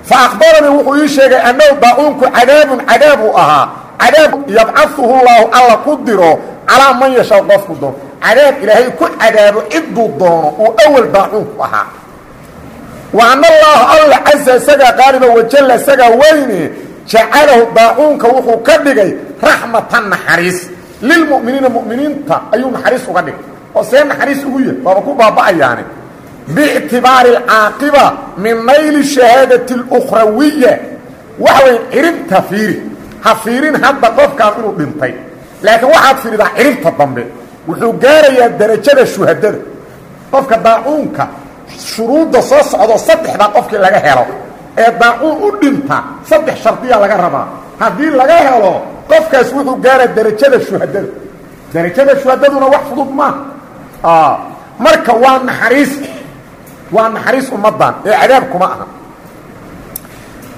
fa akhbaranii wuxuu ii sheegay annahu daacuunku cadaabun cadaab uu ahaa. Cadaab yabcaduhu llaahu alla ku diro calaa man yashaa qofku doon cadaab ilaahay ku cadaabo cidduu doono uu awal daacuunku ahaa. Wa anna allaaha alla casa isagaa qaaliba wajalla isagaa weyne jacalahu daacuunka wuxuu ka dhigay raxmatan naxariis. Lilmu'miniina mu'miniinta ayuu naxariis uga dhigay. See naxariis ugu yahay waaba ku baaba'ayaane biictibaari alcaaqiba min nayli shahaadati اlukhrawiya waxa weya ciribta fiiri ha fiirin hadda qofkaan inuu dhintay laakiin waxaad fiiridaa ciribta dambe wuxuu gaarayaa derajada shuhadada qofka daacuunka shuruudda soo socdo saddexdaa qofkii laga helo ee daacuun u dhinta saddex shardiya laga rabaa haddii laga helo qofkaas wuxuu gaara derajada shuhadada derajada shuhadaduna wax fudud maaha marka waa naxariis waa naxariis ummaddan ee cadaab kuma aha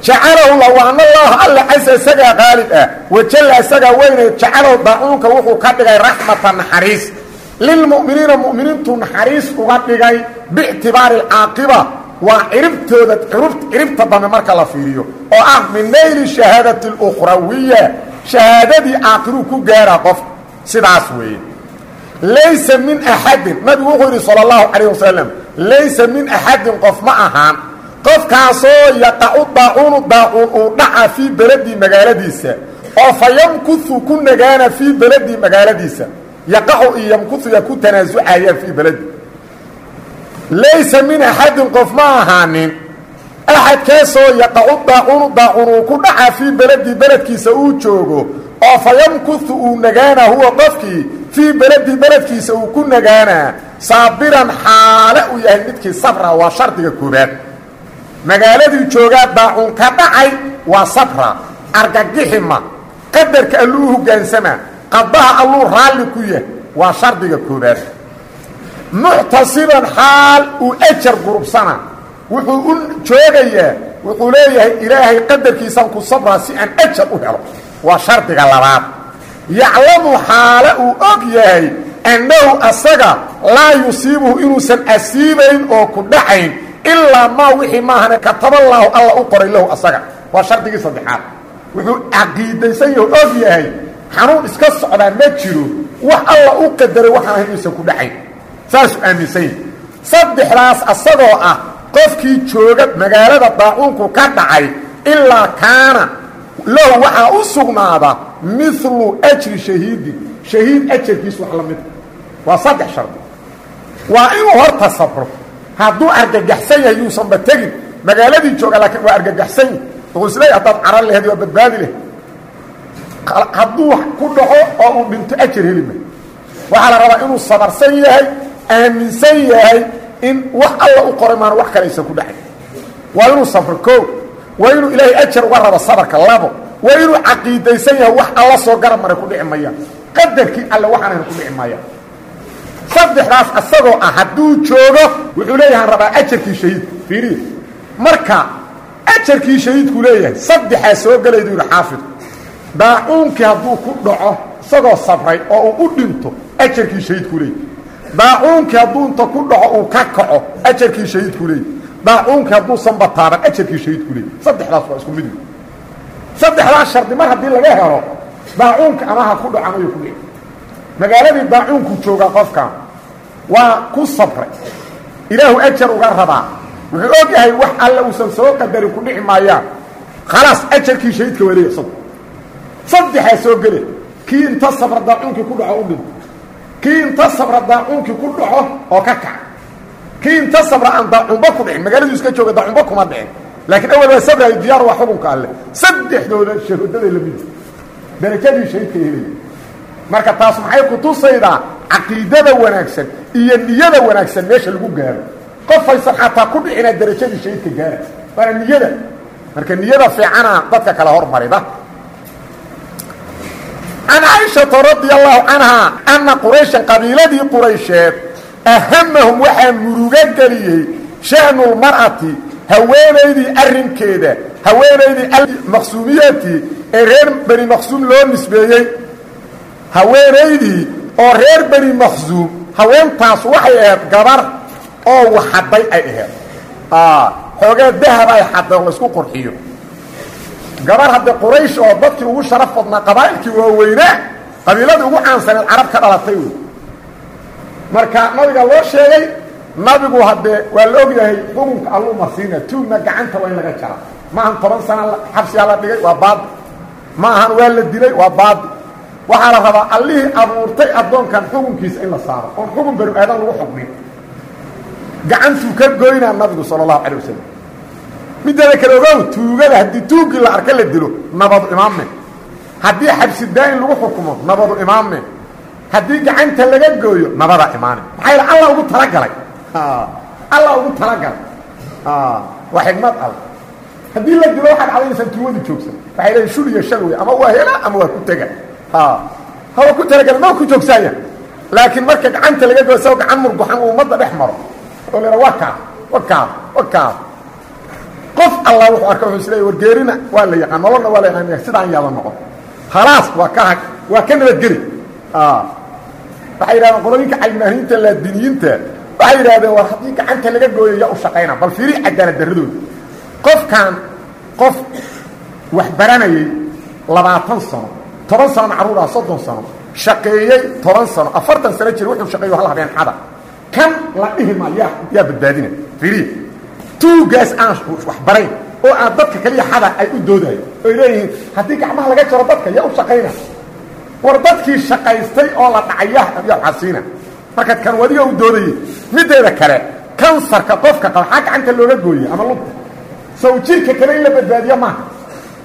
jacalahu la wa ana allaha alla casa isagaa qaalib ah wajalla isagaa weyne jacalahu daacuunka wuxuu ka dhigay raxmata naxariis lilmu'miniina mu'miniintu naxariis uga dhigay biictibaari alcaaqiba waa ciribtooda ciribta dambe marka la fiiriyo oo ah min nayli shahaadati اlukhrawiya shahaadadii aakiruu ku gaaraa qof sidaas weeye laysa min axadin nabigu wuxuu yidhi salى اllahu calayh wasalam laysa min axadin qof ma ahaan. Qofkaasoo yaqacu daacuunu daacuun uu dhaca fii beledii magaaladiisa oo fa yamkuhu ku nagaana fii beledii magaaladiisa yaqacu iyo yamkuhuya ku tanaasucayaan fii beledi laysa min axadin qof ma ahaanin. Axadkaasoo yaqacu daacuunu daacuun uu ku dhaca fii beledii beledkiisa uu joogo oo fa yamkuhu uu nagaana huwa qofkii fii beledii beledkiisa uu ku nagaanaa saabiran xaale uu yahay midkii sabra waa shardiga koobaad magaaladii joogaa daacuun ka dhacay waa sabra. Argagixima qadarka alluu u hoggaansamaa qadaha alluu raalli ku yahay waa shardiga koobaad muctasiban xaal uu ajar gurubsana. Wuxuu u joogayaa wuxuu leeyahay ilaahay qadarkiisaan ku sabraa si aan ajar u helo. Waa shardiga labaad. Yaclamu xaale uu og yahay annahu asaga laa yusiibuhu inuusan asiibayn oo ku dhacayn ilaa maa wixii maahane kataballaahu alla u qoray lahu asaga. Waa shardigii saddexaad. Wuxuu caqiidaysan yahu og yahay xanuun iska socdaa ma jiro wax alla u qadaray waxaan ahayn inuusan ku dhacayn. Saasuu aaminsan saddexdaas asagoo ah qofkii jooga magaalada daacuunku ka dhacay ilaa kaana lahu waxaa u sugnaada milu ajri shahiidin shahiid ajarkiis wax la mida waa saddex shardi. Waa inuu horta sabro hadduu argagaxsan yahay yuusanba tegin magaaladii jooga laakiin waa argagaxsan yahi wuxuu isleey haddaad caran laheed waa badbaadi leh. Hadduu ku dhaco oo uu dhinto ajar heli ma. Waxaa la rabaa inuu sabarsan yahay aaminsan yahay in wax alla u qoray maana wax kale aysan ku dhacay. Waa inuu sabro koo waa inuu ilaahay ajar uga rabo sabarka labo. Waa inuu caqiidaysan yahay wax alla soo garab maray ku dhici mayaan qadarkii alle waxaanayna ku dhici maayaan saddexdaas asagoo ah hadduu joogo wuxuu leeyahaan rabaa ajarkii shahiidku fiiriya marka ajarkii shahiidku leeyahay saddexaa soo gelaydu yidhi xaafidku daacuunkii hadduu ku dhaco isagoo sabray oo uu u dhinto ajarkii shahiidku leeyahy daacuunkii hadduu inta ku dhaco uu ka kaco ajarkii shahiidku leeyahy daacuunkii hadduusan bataaban ajarkii shahiidku leeyahy saddexdaas waa isku mid. Saddexdaas shardi mar haddii laga helo daacuunka ama ha ku dhacan ayuu ku dhici magaaladii daacuunku joogaa qofkan waa ku sabray ilaahu ajar uga rabaa. Wuxuu og yahay wax alle uusan soo qadarin ku dhici maayaan. Khalaas ajarkii shahiidka waleya isagu saddexaa soo gele. Kii inta sabra daacuunkii ku dhaco u dhinto kii inta sabra daacuunkii ku dhaco oo ka kaca. Kii inta sabra aan daacunba ku dhicin. Magaaladuu iska jooga daacunba kuma dhicin. Laakiin awal waa sabraayo diyaar waa xukunka alle. Saddexdooda shahuudaday la mid darajadii shahiidka helaya marka taas maxay ku tusaydaa caqiidada wanaagsan iyo niyada wanaagsan meesha lagu gaaro. Qofaysan xataa ku dhicinaa darajadii shahiidka gaara waana niyada. Marka niyada fiicana dadka kale hormarida. Can caaishata radia allahu canhaa anna qurayshan qabiiladii quraysheed ahamahum waxaa murugo geliyey sha'nulmar'ati haweenaydii arrinkeeda haweenaydii almaqsuumiyati ee reer beni maqsuum loo nisbeeyey. Haweenaydii oo reer beni maqsuum haweentaas waxay ahayd gabar oo waxadday ay ahayd. Xoogaa dahab ay xadday oo laysku qurxiyo. Gabar hadde quraysh oo dadkii ugu sharaf badnaa qabaa'ilkii waaweynaa qabiiladii ugu caansaneed carab ka dhalatay wey. Marka nabiga loo sheegay nabigu haddee waa la og yahay xukunka alluu marsiina tuugna gacanta waa in laga jara ma ahan toban sana xabsigaa la dhigay waa baadi ma ahan waa la dilay waa baadi waxaa la rabaa allihii abuurtay addoonkan xukunkiisa in la saaro. Oon xukun banu aadan lagu xukmin. Gacantuu ka goynaa nabigu sala allahu calay wasalam mideeda kale ogow tuugada haddii tuuggii la arka la dilo nabadu imaame haddii xabsi daa-in lagu xukumo nabadu imaame haddii gacanta laga gooyo nabadaa imaane. Maxaa yidhi alla ugu talagalay. Alla ugu talagalay. Waa xigmad al haddii la dilo waxaad cadaynaysaa tuugadu joogsan. Waxay leeyiin shul iyo shal wey ama waa hela ama waa ku tega. Hawa ku talagala ma ku joogsaaya laakiin marka gacanta laga gooyo sao gacan murguxan uu ummadda dhex maro. Oo la waa kaa wa kaa wa kaa qof alla wuxuu arka wuxuu isleeya wargeerina waa la yaqaan nololna waa la yaqaan sidaan yaaba noqon. Khalaas waa ka hag waa ka nabadgeli waxay yidhahdeen qolooyinka calmaaniinta laadiniyiinta waxay yidhahdeen war haddii gacanta laga gooyo yaa u shaqayna bal fiiri cadaalad darradooda qofkan qof wax baranayay labaatan sano toban sano macruur ah soddon sano shaqeeyey toban sano afartan sano jir wuxuu shaqeeyo hal habeen xada. Kan la dhihi ma yaa yaa badbaadina fiiri tuugaas aan wax barayn oo aan dadka kaliya xada ay u doodayo oy leeyihiin haddii gacmaha laga jaro dadka yaa u shaqayna war dadkii shaqaystay oo la dhacay yaa yaa xasiina. Marka kan wadiga u doodayay mideeda kale kansarka qofka qaba xaa gacanta looga gooye ama lugta sow jirka kale in la badbaadiyo maaha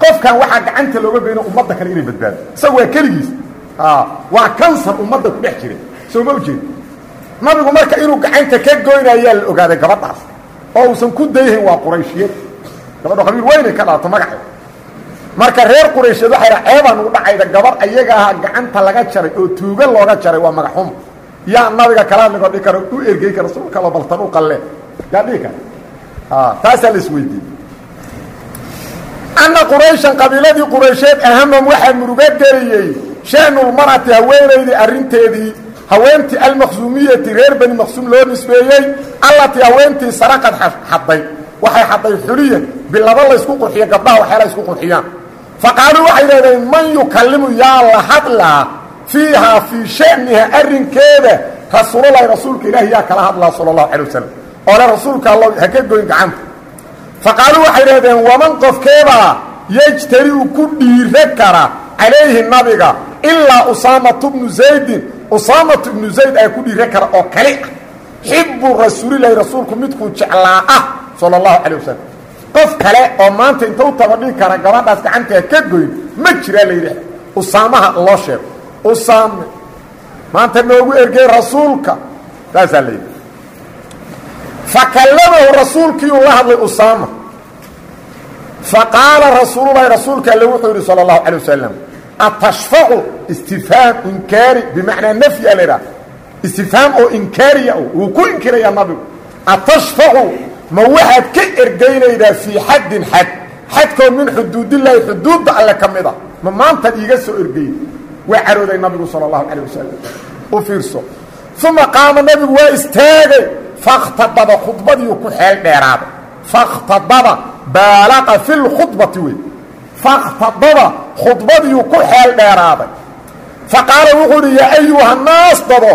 qofkan waxaa gacanta looga goyna ummadda kale inay badbaado isaga waa keligiis. Waa kansar ummadda ku dhex jira soo ma ujeed nabigu marka inuu gacanta ka goynayaa ogaaday gabadhaas. Oo uusan ku dayhayn waa qurayshiyeed gabadho qabiil weynay ka dhalato magaceed marka reer quraysheed waxay dha ceebaan ugu dhacayda gabar ayaga ahaa gacanta laga jaray oo tuuga looga jaray waa magaxumo yaa nabiga kala hadligo dhihi karo u ergey kara rasuulkalo baltan u qalle. Yaa dhihi kara taasaa la isweydiiyey anna qurayshan qabiiladii quraysheed ahamam waxaa murugo geliyey sha'nulmar'ati haweenaydii arrinteedii haweentii almaqsuumiyati reer bani maqsuum loo nisbeeyey allatii haweentii saraqad xadday waxay xadday xuliyan bilaba laysku qurxiyo gabdhaha waxyaala isku qurxiyaan fa qaaluu waxay idhahdeen man yukallimu yaa la hadlaa fiihaa fii sha'niha arrinkeeda rasuulalahi rasuulka ilaahi yaa kala hadlaa sala allahu calay wasalam oo le rasuulka alla ha ka goyn gacanta fa qaaluu waxay idhahdeen waman qofkeebaa yejtari'u ku dhiiro kara calayhi nabiga ilaa usaamatu bnu zaydin. Usaamatu ibnu zayd ayaa ku dhiiro kara oo kali ah. Xibbu rasuulilahi rasuulku midkuu jeclaa ah sala allahu calay wasalam kale oo maanta inta u tabadhigi kara gabadhaas gacantaa ka goyn ma jiraa la yidhi usaamaha loo sheego. Usaame maanta noogu ergey rasuulka. Saasaa la yidhi fa kallamahu rasuulkii uu la hadlay usaama. Fa qaala rasuululahi rasuulka alle wuxuu yidhi sala allahu calay wasalam atashfacu istifhaam inkaari bimacnaa nafyi a la idhaha istifhaam oo inkaariya wuu ku inkirayaa nabigu. Atashfacu ma waxaad ka ergaynaydaa fii xaddin xad xadkoo min xuduudillaahi xuduudda alle ka mid a ma maantaad iiga soo ergey. Waa carooday nabigu sala allahu calayh wasalam u fiirso. Uma qaama nabigu waa istaagay fakhtadaba khudbadiiu ku xeel dheeraaday fakhtadaba baalaqa fi lkhudbati wey fakhtadaba khudbadiiu ku xeel dheeraaday. Fa qaala wuxuu uhi yaa ayuha naas dado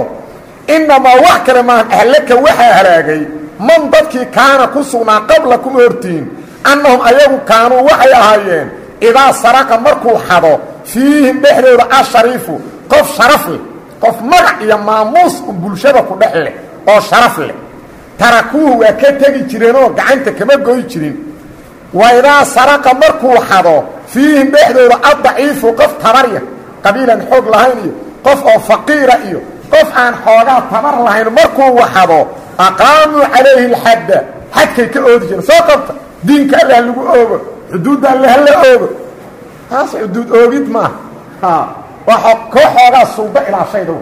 innamaa wax kale maan ahlaka waxaa halaagay man dadkii kaana ku sugnaa qabla kuma hortiin annahum ayagu kaanuu waxay ahaayeen idaa saraqa markuu xado fiihim dhexdooda ashariifu qof sharaf leh qof magac iyo maamuus bulshada ku dhex leh oo sharaf leh tarakuuhu waa ka tegi jireenoo gacanta kama goy jirin. Wa idaa saraqa markuu xado fiihim dhexdooda addaciifu qof tabarya qabiilan xoog lahayn iyo qof oo faqiira iyo qof aan xoogaa tabar lahayn markuu waxado aqaamuu calayhi alxadda xadkay ka oodi jireen. Soo qabta diinka alle ha lagu oogo xuduudda alle hala oogo. Taas xuduud oogid maaha waa koo xoogaa suldo ilaashayda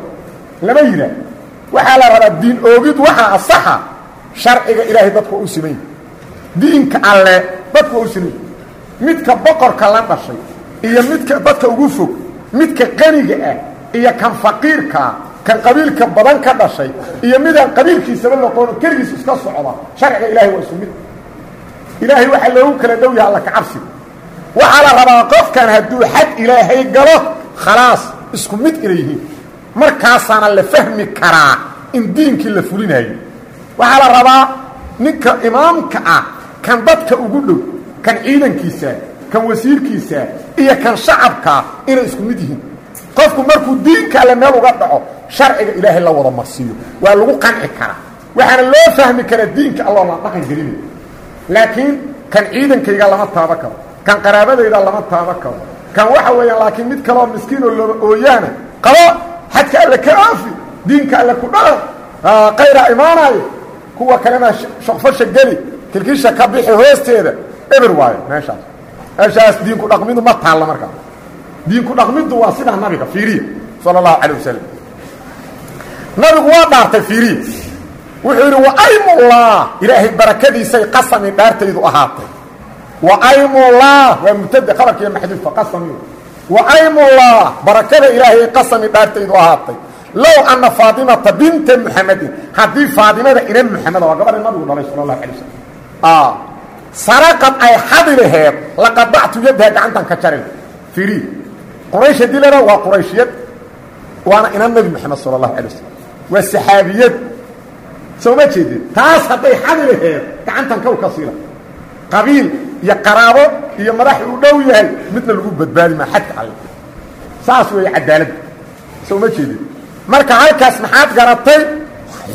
lama yidhaah waxaa la rabaa diin oogid waxaa asaxa sharciga ilaahay dadku waa u siman yahi diinka alle dadku waa u siman yahi midka boqorka la dhashay iyo midka dadka ugu fog midka qaniga ah iyo kan faqiirkaa kan qabiilka badan ka dhashay iyo midaan qabiilkiisaba noqono keligiis iska socda sharciga ilahay waa isu ilaahay waxaa loogu kala dhow yaha alla kacabsi waxaa la rabaa qofkan hadduu xad ilaahay galo khalaas isku mid inay yihiin. Markaasaana la fahmi karaa in diinkii la fulinayo waxaa la rabaa ninka imaamka ah kan dadka ugu dhow kan ciidankiisa kan wasiirkiisa iyo kan shacabkaa inay isku mid yihiin. Qofku markuu diinka alle meel uga dhaco sharciga ilaahay la wada marsiiyo. Waa lagu qanci karaa. Waxaana loo fahmi karaa diinka alloo la dhaqan gelinayo laakiin kan ciidankayga lama taaba karo kan qaraabadayda lama taaba karo kan waxa weeyaan laakiin mid kaloo miskiinoo looba ooyaana qabo xadka alle ka aafi diinka alle ku dhaqan kayraa imaanayo kuwa kalena shokfasha geli kilkisha ka bixi hoosteeda eber waayo meeshaas. Meeshaas diinku dhaqmidu ma taalla markaa diinku dhaqmiddu waa sidaa nabiga fiiriya sala allahu calay wasalam nabigu waa dhaartay fiiriya. Wuxuu yidhi waaymullah ilaahay barakadiisay qasami dhaartaydu ahaatay. Waaymullah waa mubtade qabarkiiyo maxduudfa qasami. Waaymullah barakada ilaahay qasami dhaartaydu ahaatay low ana faatimata binta muxamedin haddii faatimada ina muxameda waa gabadha nabigu dhalay sala allahu alay wasalam saraqad ay xadi laheed laqadactu yaddaha gacantan ka jarin fiiri quraysh haddii lana waa qurayshiyad waana ina nabi moxamed sala allahu alay wasalam waa saxaabiyad soo ma jeedin taas hadday xadi laheed gacantan kow ka siila qabiil iyo qaraabo iyo madax uu dhow yahay midna lagu badbaadi maa xadka alle saas weeye cadaaladda soo ma jeedin marka halkaas maxaad garatay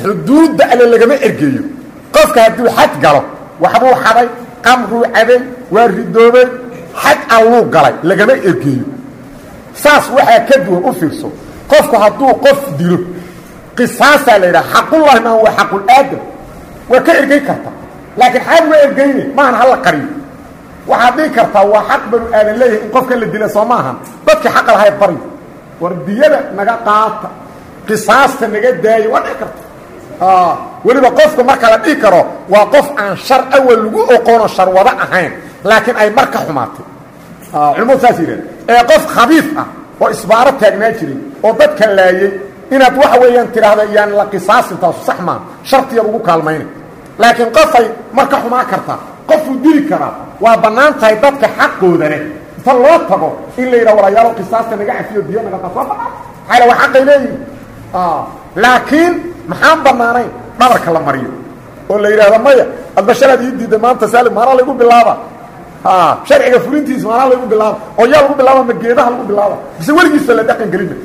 xuduudda alle lagama ergeeyo. Qofka hadduu xad galo waxbuu xaday qamruu caday waa ridoobay xad alluu galay lagama ergeeyo. Saas waxaa ka duwan u fiirso qofku hadduu qof dilo qisaasaa la yidhaha xaqullahi maa waa xaqulaadam waa ka ergey karta laakiin xaad ma ergeyne maahan hala qariyo waxaad dhihi kartaa waa xaq banu aadan leeyahay in qofkan la dila soo maahan. Dadkii xaqa lahayd bari. War diyada naga qaata qisaasta naga daaya waa dhihi karta weliba qofku marka la dhihi karo waa qof aan shar awal lagu oqono sharwado ahayn laakiin ay marka xumaatay. Culimadu saas yidhahda ee qof khabiif ah oo isbaaro taagnaa jiray oo dadka laayey inaad waxa weeyaan tidhaahda yaan la qisaasin taasu sax maa shartiya lagu kaalmayna laakiin qofay marka xumaa kartaa qofuu dili karaa waa bannaan tahay dadka xaqooda leh. Inta loo tago in la yidhaha walayaalo qisaasta naga cafiyo diyo naga qaas waa bannaan. Waa xaqay leeyihiin laakiin maxaan bannaanayn? Dhabarka la mariyo. Oo la yidhaahdo maya adbasharaad ii diidda maanta saalim maanaa laygu bilaaba. Sharciga fulintiisa maanaa laygu bilaaba. Oo yaa lagu bilaaba ma geedaha lagu bilaaba. Mise weligiisa la dhaqan gelina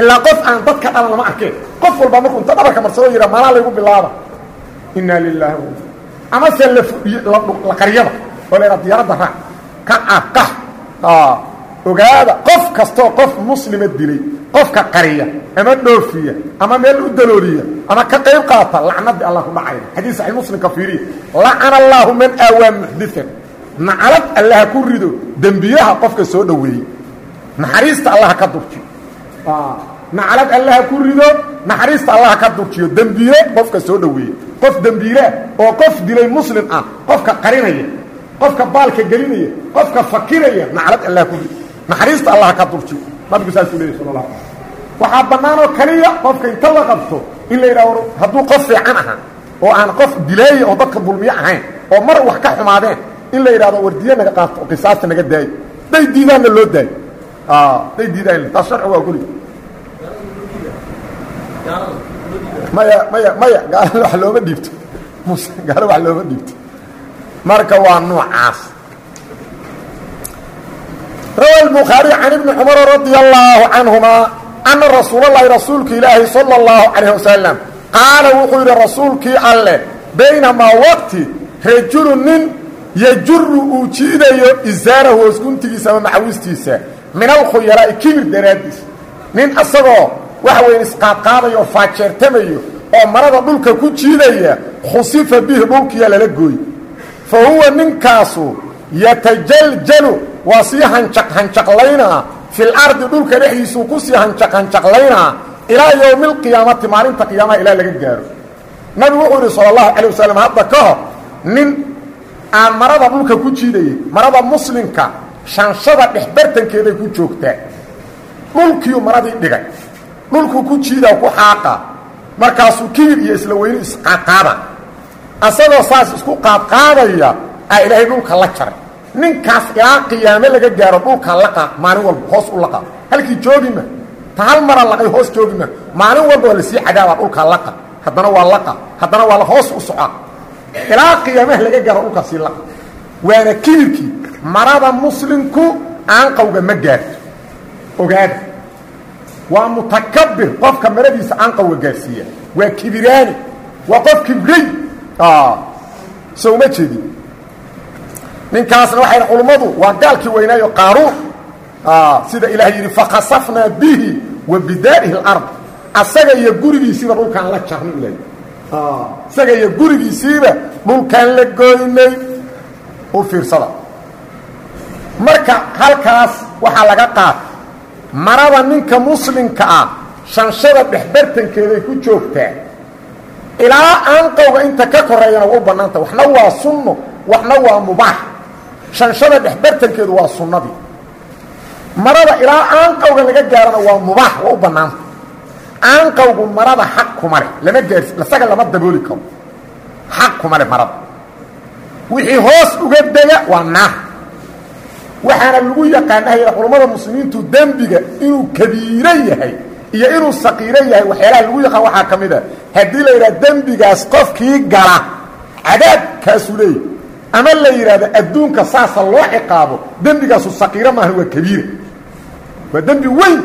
ilaa qof aan dadka dhalan lama arkeen. Qof walba markuu inta dhabarka marsado yidha maanaa laygu bilaaba. Inaa lilaahi amase la qaryada. Oo la yidhaha diyaaradda raac. Ka ah qax ogaada qof kastoo qof muslima dilay qofka qariya ama dhoofiya ama meel u dalooliya ama ka qayb qaata lacnadii allah ku dhacayna xadiis saxiix muslimka fiiriya lacana allaahu man aawaa muxdian nacalad allaha ku rido dembiyaha qofka soo dhoweeyey naxariista allaha ka durjiyo nacalad allaha ku rido naxariista allaha ka durjiyo dembiye qofka soo dhoweeyey qof dembiilaah oo qof dilay muslim ah qofka qarinaya qofka baalka gelinaya qofka fakiraya naclad allah ku rido. Naxariista allaha ka durjiyo nabigu saasuu leeyay sal la waxaa bannaanoo kaliya qofka inta la qabto in la yidhaho hadduu qof fiican ahaa oo aan qof dilaaya oo dadka dulmiyo ahayn oo mar wax ka xumaadeen in la yidhahdo wardiye naga qaato oo qisaasta naga daayo. Day diidaanna loo daayo. Day diidaan taas sharci waa guli. Maya maya maya gaalo wax looma dhiibto. Gaalo wax looma dhiibto. Marka waa noocaas rawa الbukhaariي can ibni cumar radي الlaahu canهuma ana rasuul اlahi rasuulki ilaahi salى الlahu عalيه wasalam qaala wuxuu yidhi rasuulkii alleh baynamaa waqti rajulu nin yajuru uu jiidayo isaarahu hoosguntigiisa ama macawistiisa min alkhuyaraa'i kibir daraaddiis nin isagoo waxa weya isqaadqaadayo oo faajeertamayo oo marada dhulka ku jiidaya khusifa bihi dhulkiya lala gooy fa huwa ninkaasu yatajaljalu waa sii hanjaq hanjaqlaynaa fil ardi dhulka dhexdiisuu ku sii hanjaq hanjaqlaynaa ilaa yowmi alqiyaamati maalinta qiyaamaha ilaa laga gaaro. Nabigu wuxuu yidhi sala allahu calay wasalam hadda ka hor nin aan marada dhulka ku jiidayay marada muslimka shanshada dhexbartankeeday ku joogtaa dhulkiiu maradii dhigay. Dhulkuu ku jiidaa ku xaaqa. Markaasuu kibir iyo isla weyni isqaadqaada asagoo saas isku qaadqaadaya aa ilaahay dhulka la jaray ninkaas ilaa qiyaame laga gaaro dhulka laqa maalin walba hoos u laqa halkii joogima ta hal mara laqay hoos joogima maalin walba waa la sii cadaaba dhulka laqa. Haddana waa laqa haddana waa hoos u socaa. Ilaa qiyaamaha laga gaaro dhulkaasii laqa. Waana kibirkii marada muslimku aanqawga ma gaarto ogaada. Waa mutakabir qofka maradiisa aanqawga gaarsiiya. Waa kibiraani waa qof kibray so uma jeedin ninkaasna waxay culummadu waa gaalkii weynaayo qaaruun. Sida ilaah yidhi fakasafnaa bihi wa bidaarihi اlard asaga iyo gurigiisiiba dhulkaan la jarnay ilahy isaga iyo gurigiisiiba dhulkaan la goynay. U fiirsada. Marka halkaas waxaa laga qaata marada ninka muslimka ah shanshada dhexbartankeeday ku joogtaa ilaa aanqowga inta ka koreeyana waa u bannaanta waxna waa sunno waxna waa mubaax shanshada dhexbartankeedu waa sunnadii. Marada ilaa aanqowga laga gaarana waa mubaax waa u bannaanta aanqowgu marada xaq kuma leh lama gaarsi isaga lama dabooli karo. Xaq kuma leh marada. Wixii hoos uga dega waa naar. Waxaana lagu yaqaanahaya culammada muslimiintu dembiga inuu kabiiro yahay iyo inuu saqiiro yahay waxyaalaha lagu yaqaan waxaa ka mid a haddii la yidhaha dembigaas qofkii gala cadaabkaasuu leeyahy ama la yidhaahdo adduunka saasa loo ciqaabo dembigaasu saqiiro maahan waa kabiira waa dembi weyn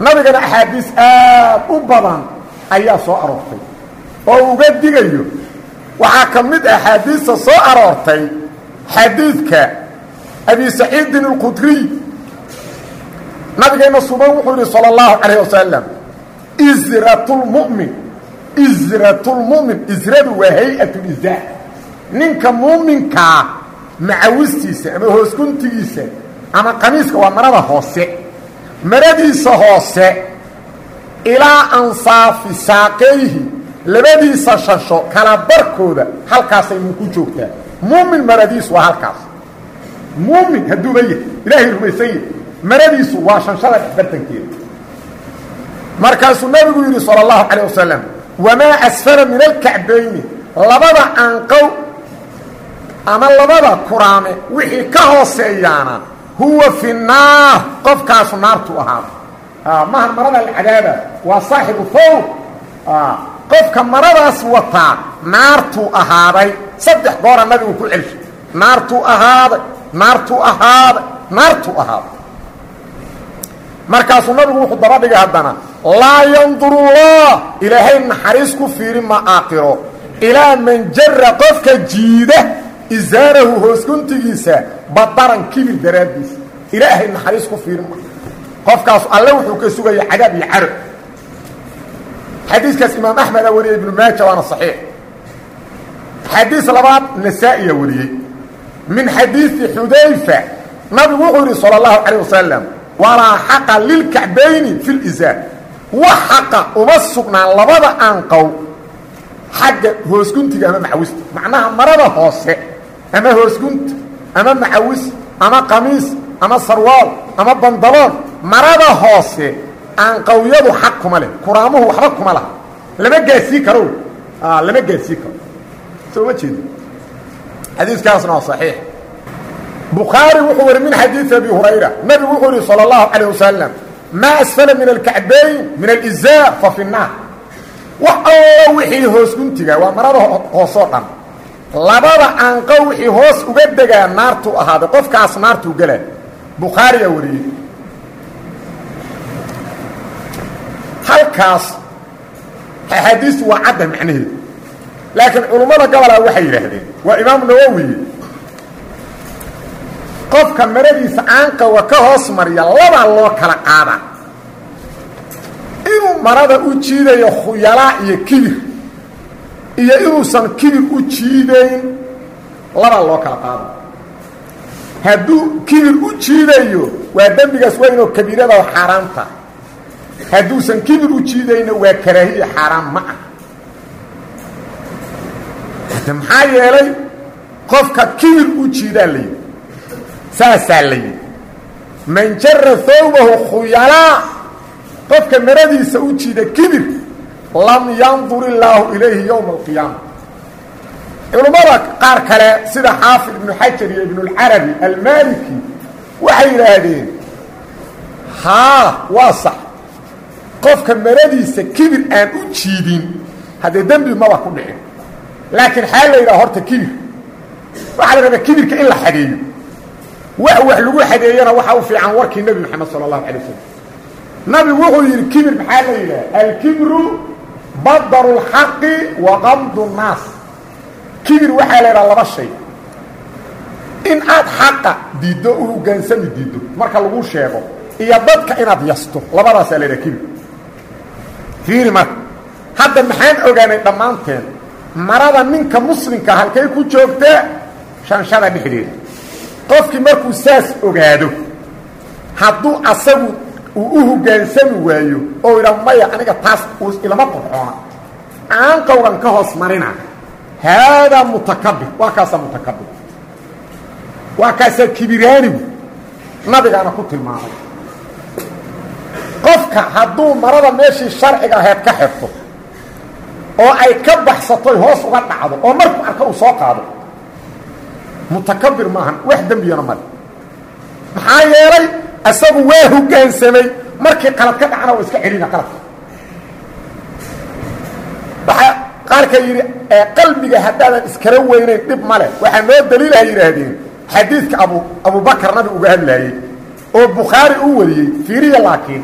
nabigana axaadiis aad u badan ayaa soo aroortay oo uga digayo waxaa ka mid ah axaadiista soo aroortay xadiidka abi saciidin اlqudriy nabigeenna suban wuxuu yihi salى اllahu calayh wasalam isratulmumin isratulmumin isradu waa hay-at liza ninka muuminkaa macawistiisa ama hoosguntigiisa ama qamiiska waa marada hoose maradiisa hoose ilaa ansaafi saaqayhi labadiisa shasho kala barkooda halkaasay ku joogtaa muumin maradiisu waa halkaas muumin hadduuba yahay ilaahay rumaysan yahay maradiisu waa shanshada dhexbartankeeda markaasuu nabigu yidhi salى اllahu calayه wasalam wamaa asfala min alkacbayni labada anqow ama labada kuraame wixii ka hooseeyaana huwa fi naar qofkaasu naartu ahaada maha marada alcadaaba waa saaxibu fawq qofka maradaas wataa naartuu ahaaday. Saddex goora nabigu ku celshay naartuu ahaaday naartuu ahaaday naartuu ahaaday. Markaasuu nabigu wuxuu daba haddana laa yanduru llah ilaahay naxariis ku fiiri ma aaqiro ilaa man jara qofka jiida isaarahu hoosguntigiisa badaran kibir daraaddiisa ilaahay naxariis ku fiiri ma qofkaas alle wuxuu ka sugaya cadaab iyo carab xadiiskaas imaam axmed aa wariyey ibnu maaja waana saxiix xadiis labaad nasaa-iya wariyey min xadiidi xudayfa nabigu wuxuu yidhi salى اllahu calيه wasalam walaa xaqa lilkacbayni fi lizaar wax xaqa uma sugnaan labada aanqow xagga hoosguntiga ama macawista macnaha marada hoose ama hoosgunti ama macawis ama qamiis ama sarwaal ama bandaloon marada hoose aanqawyadu xaq kuma leh kuraamuhu waxba kuma laha lama gaadsii karo lama gaadsii karo soo ma jeedi xadiiskaasna waa صaxiix bukhaari wuxuu wari min xadiiثi abi hurayra nabigu wuxuu yihi salى اllahu عalيه wasalam maa asfala min alkacbayn min alizaar fa fi الnaar wax allo wixii hoos guntiga waa marada hoosoo dhan labada aanqo wixii hoos uga degaa naartuu ahaaday qofkaas naartuu gelaa bukhaariyaa wariyey. Halkaas axaadiistu waa cadda macnaheedu. Laakiin culummada gobolaa waxay yidhaahdeen waa imaamu nawowi qofka maradiisa aanqawa ka hoos mariya labaa loo kala qaadaa inuu marada u jiidayo khuyalaa iyo kibir iyo inuusan kibir u jiidayn labaa loo kala qaada hadduu kibir u jiidayo waa dembigaas weynoo kabiirada oo xaaraanta. Hadduusan kibir u jiidayna waa karaahiya xaaraan ma ah maxaa yeelay qofka kibir u jiidaa la yidhi saasaa la yidhi man jara thawbahu khuyalaa qofka maradiisa u jiida kibir lam yandur illaahu ilayhi yowma alqiyaama culummada qaar kale sida xaafid ibnu xajar iyo ibnulcarabi almaliki waxay yidhaahdeen haa waa sax. Qofka maradiisa kibir aan u jiidin haddee dembi maba ku dhicin. Laakiin xaa la yidhaha horta kibir. Waxaa la rabaa kibirka in la xadeeyo. Wax wax lagu xadeeyana waxaa u fiican warkii nebi moxamed sala allahu alay wasalam nabigu wuxuu yidhi kibir maxaa la yidhaha? Alkibru badaru اlxaqi wa qamdu الnaas kibir waxaa la yidhaha laba shay in aad xaqa diiddo u hogaansami diiddo marka lagu sheego iyo dadka inaad yasto labadaasaa la yidhaha kibir fiiri marka hadda maxaan ogaanay dhammaanteen marada ninka muslimka halkay ku joogtaa shanshada dhexdeeda qofkii markuu saas ogaado hadduu asagu uu u hogaansami waayo oo idha maya aniga taas ilama qorxoona aanqowgan ka hoos marina. Haadaa mutakabir waa kaasaa mutakabir waa kaasaa kibiraanigu nabigaana ku tilmaamay. Qofka hadduu marada meeshii sharciga ahayd ka xirto oo ay ka baxsatoy hoos uga dhacdo oo markuu arka uu soo qaado mutakabir maahan wax dembiyana male. Maxaa yeelay isagu waa hoggaansamay markii qalad ka dhacna waa iska celina qaladka waxaa qaarka yidhi qalbiga haddaadan iskala weynayn dhib male waxaa noo daliilaha yidhaahdeen xadiidka abu abubakar nabi uga hadlaayey oo bukhaari uu wariyey fiiriya laakiin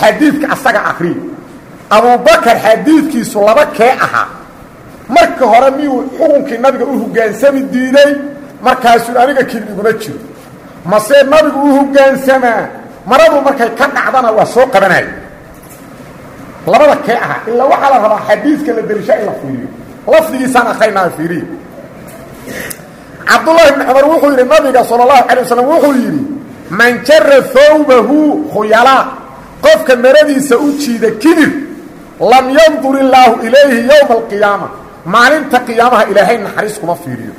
xadiidka asaga akriy abubakar xadiidkiisu laba kee ahaa. Marka hore miyuu xukunkii nabiga u hoggaansami diiday? Markaasuu aniga iguma jiro mase nabigu u hoggaansamaa maradu markay ka dhacdana waa soo qabanaya labada kee ahaa ilaa waxaa la rabaa xadiidka la derisha in la fiiriyo. Lafdigiisaan akrinaa fiiriya cabdullahi bni cumar wuxuu yidhi nabiga sala allahu calay wasalam wuxuu yidhi man jara thawbahu khuyalaa qofka maradiisa u jiida kibir lam yandur illaahu ilayhi yowma alqiyaama. Maalinta qiyaamaha ilaahay naxariis kuma fiiriyo.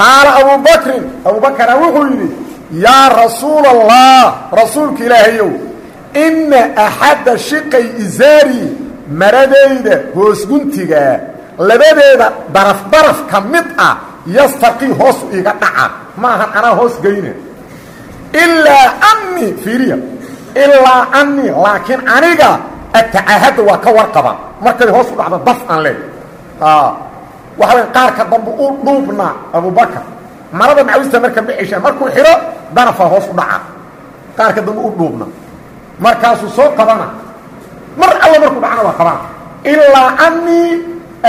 Qaala abubakrin abubakara wuxuu yidhi yaa rasuula allah rasuulka ilaahayow inna axadda shiqay isaari maradayda hoosguntigaa labadeeda daraf daraf ka mid ah yastaqii hoosu iga dhaca. Ma ahan anaa hoos geyna ilaa anii fiiriya ilaa anii laakiin aniga atacahadda waa ka warqaba markay hoos u dhacdo daf aan leey waxa way qaarka dambe u dhuubna abubakar marada macawista marka ma ceshaan markuu xidho darafa hoos u dhaca qaarka dambe u dhuubna markaasuu soo qabana mar alla markuu dhacna waa qabana ilaa anii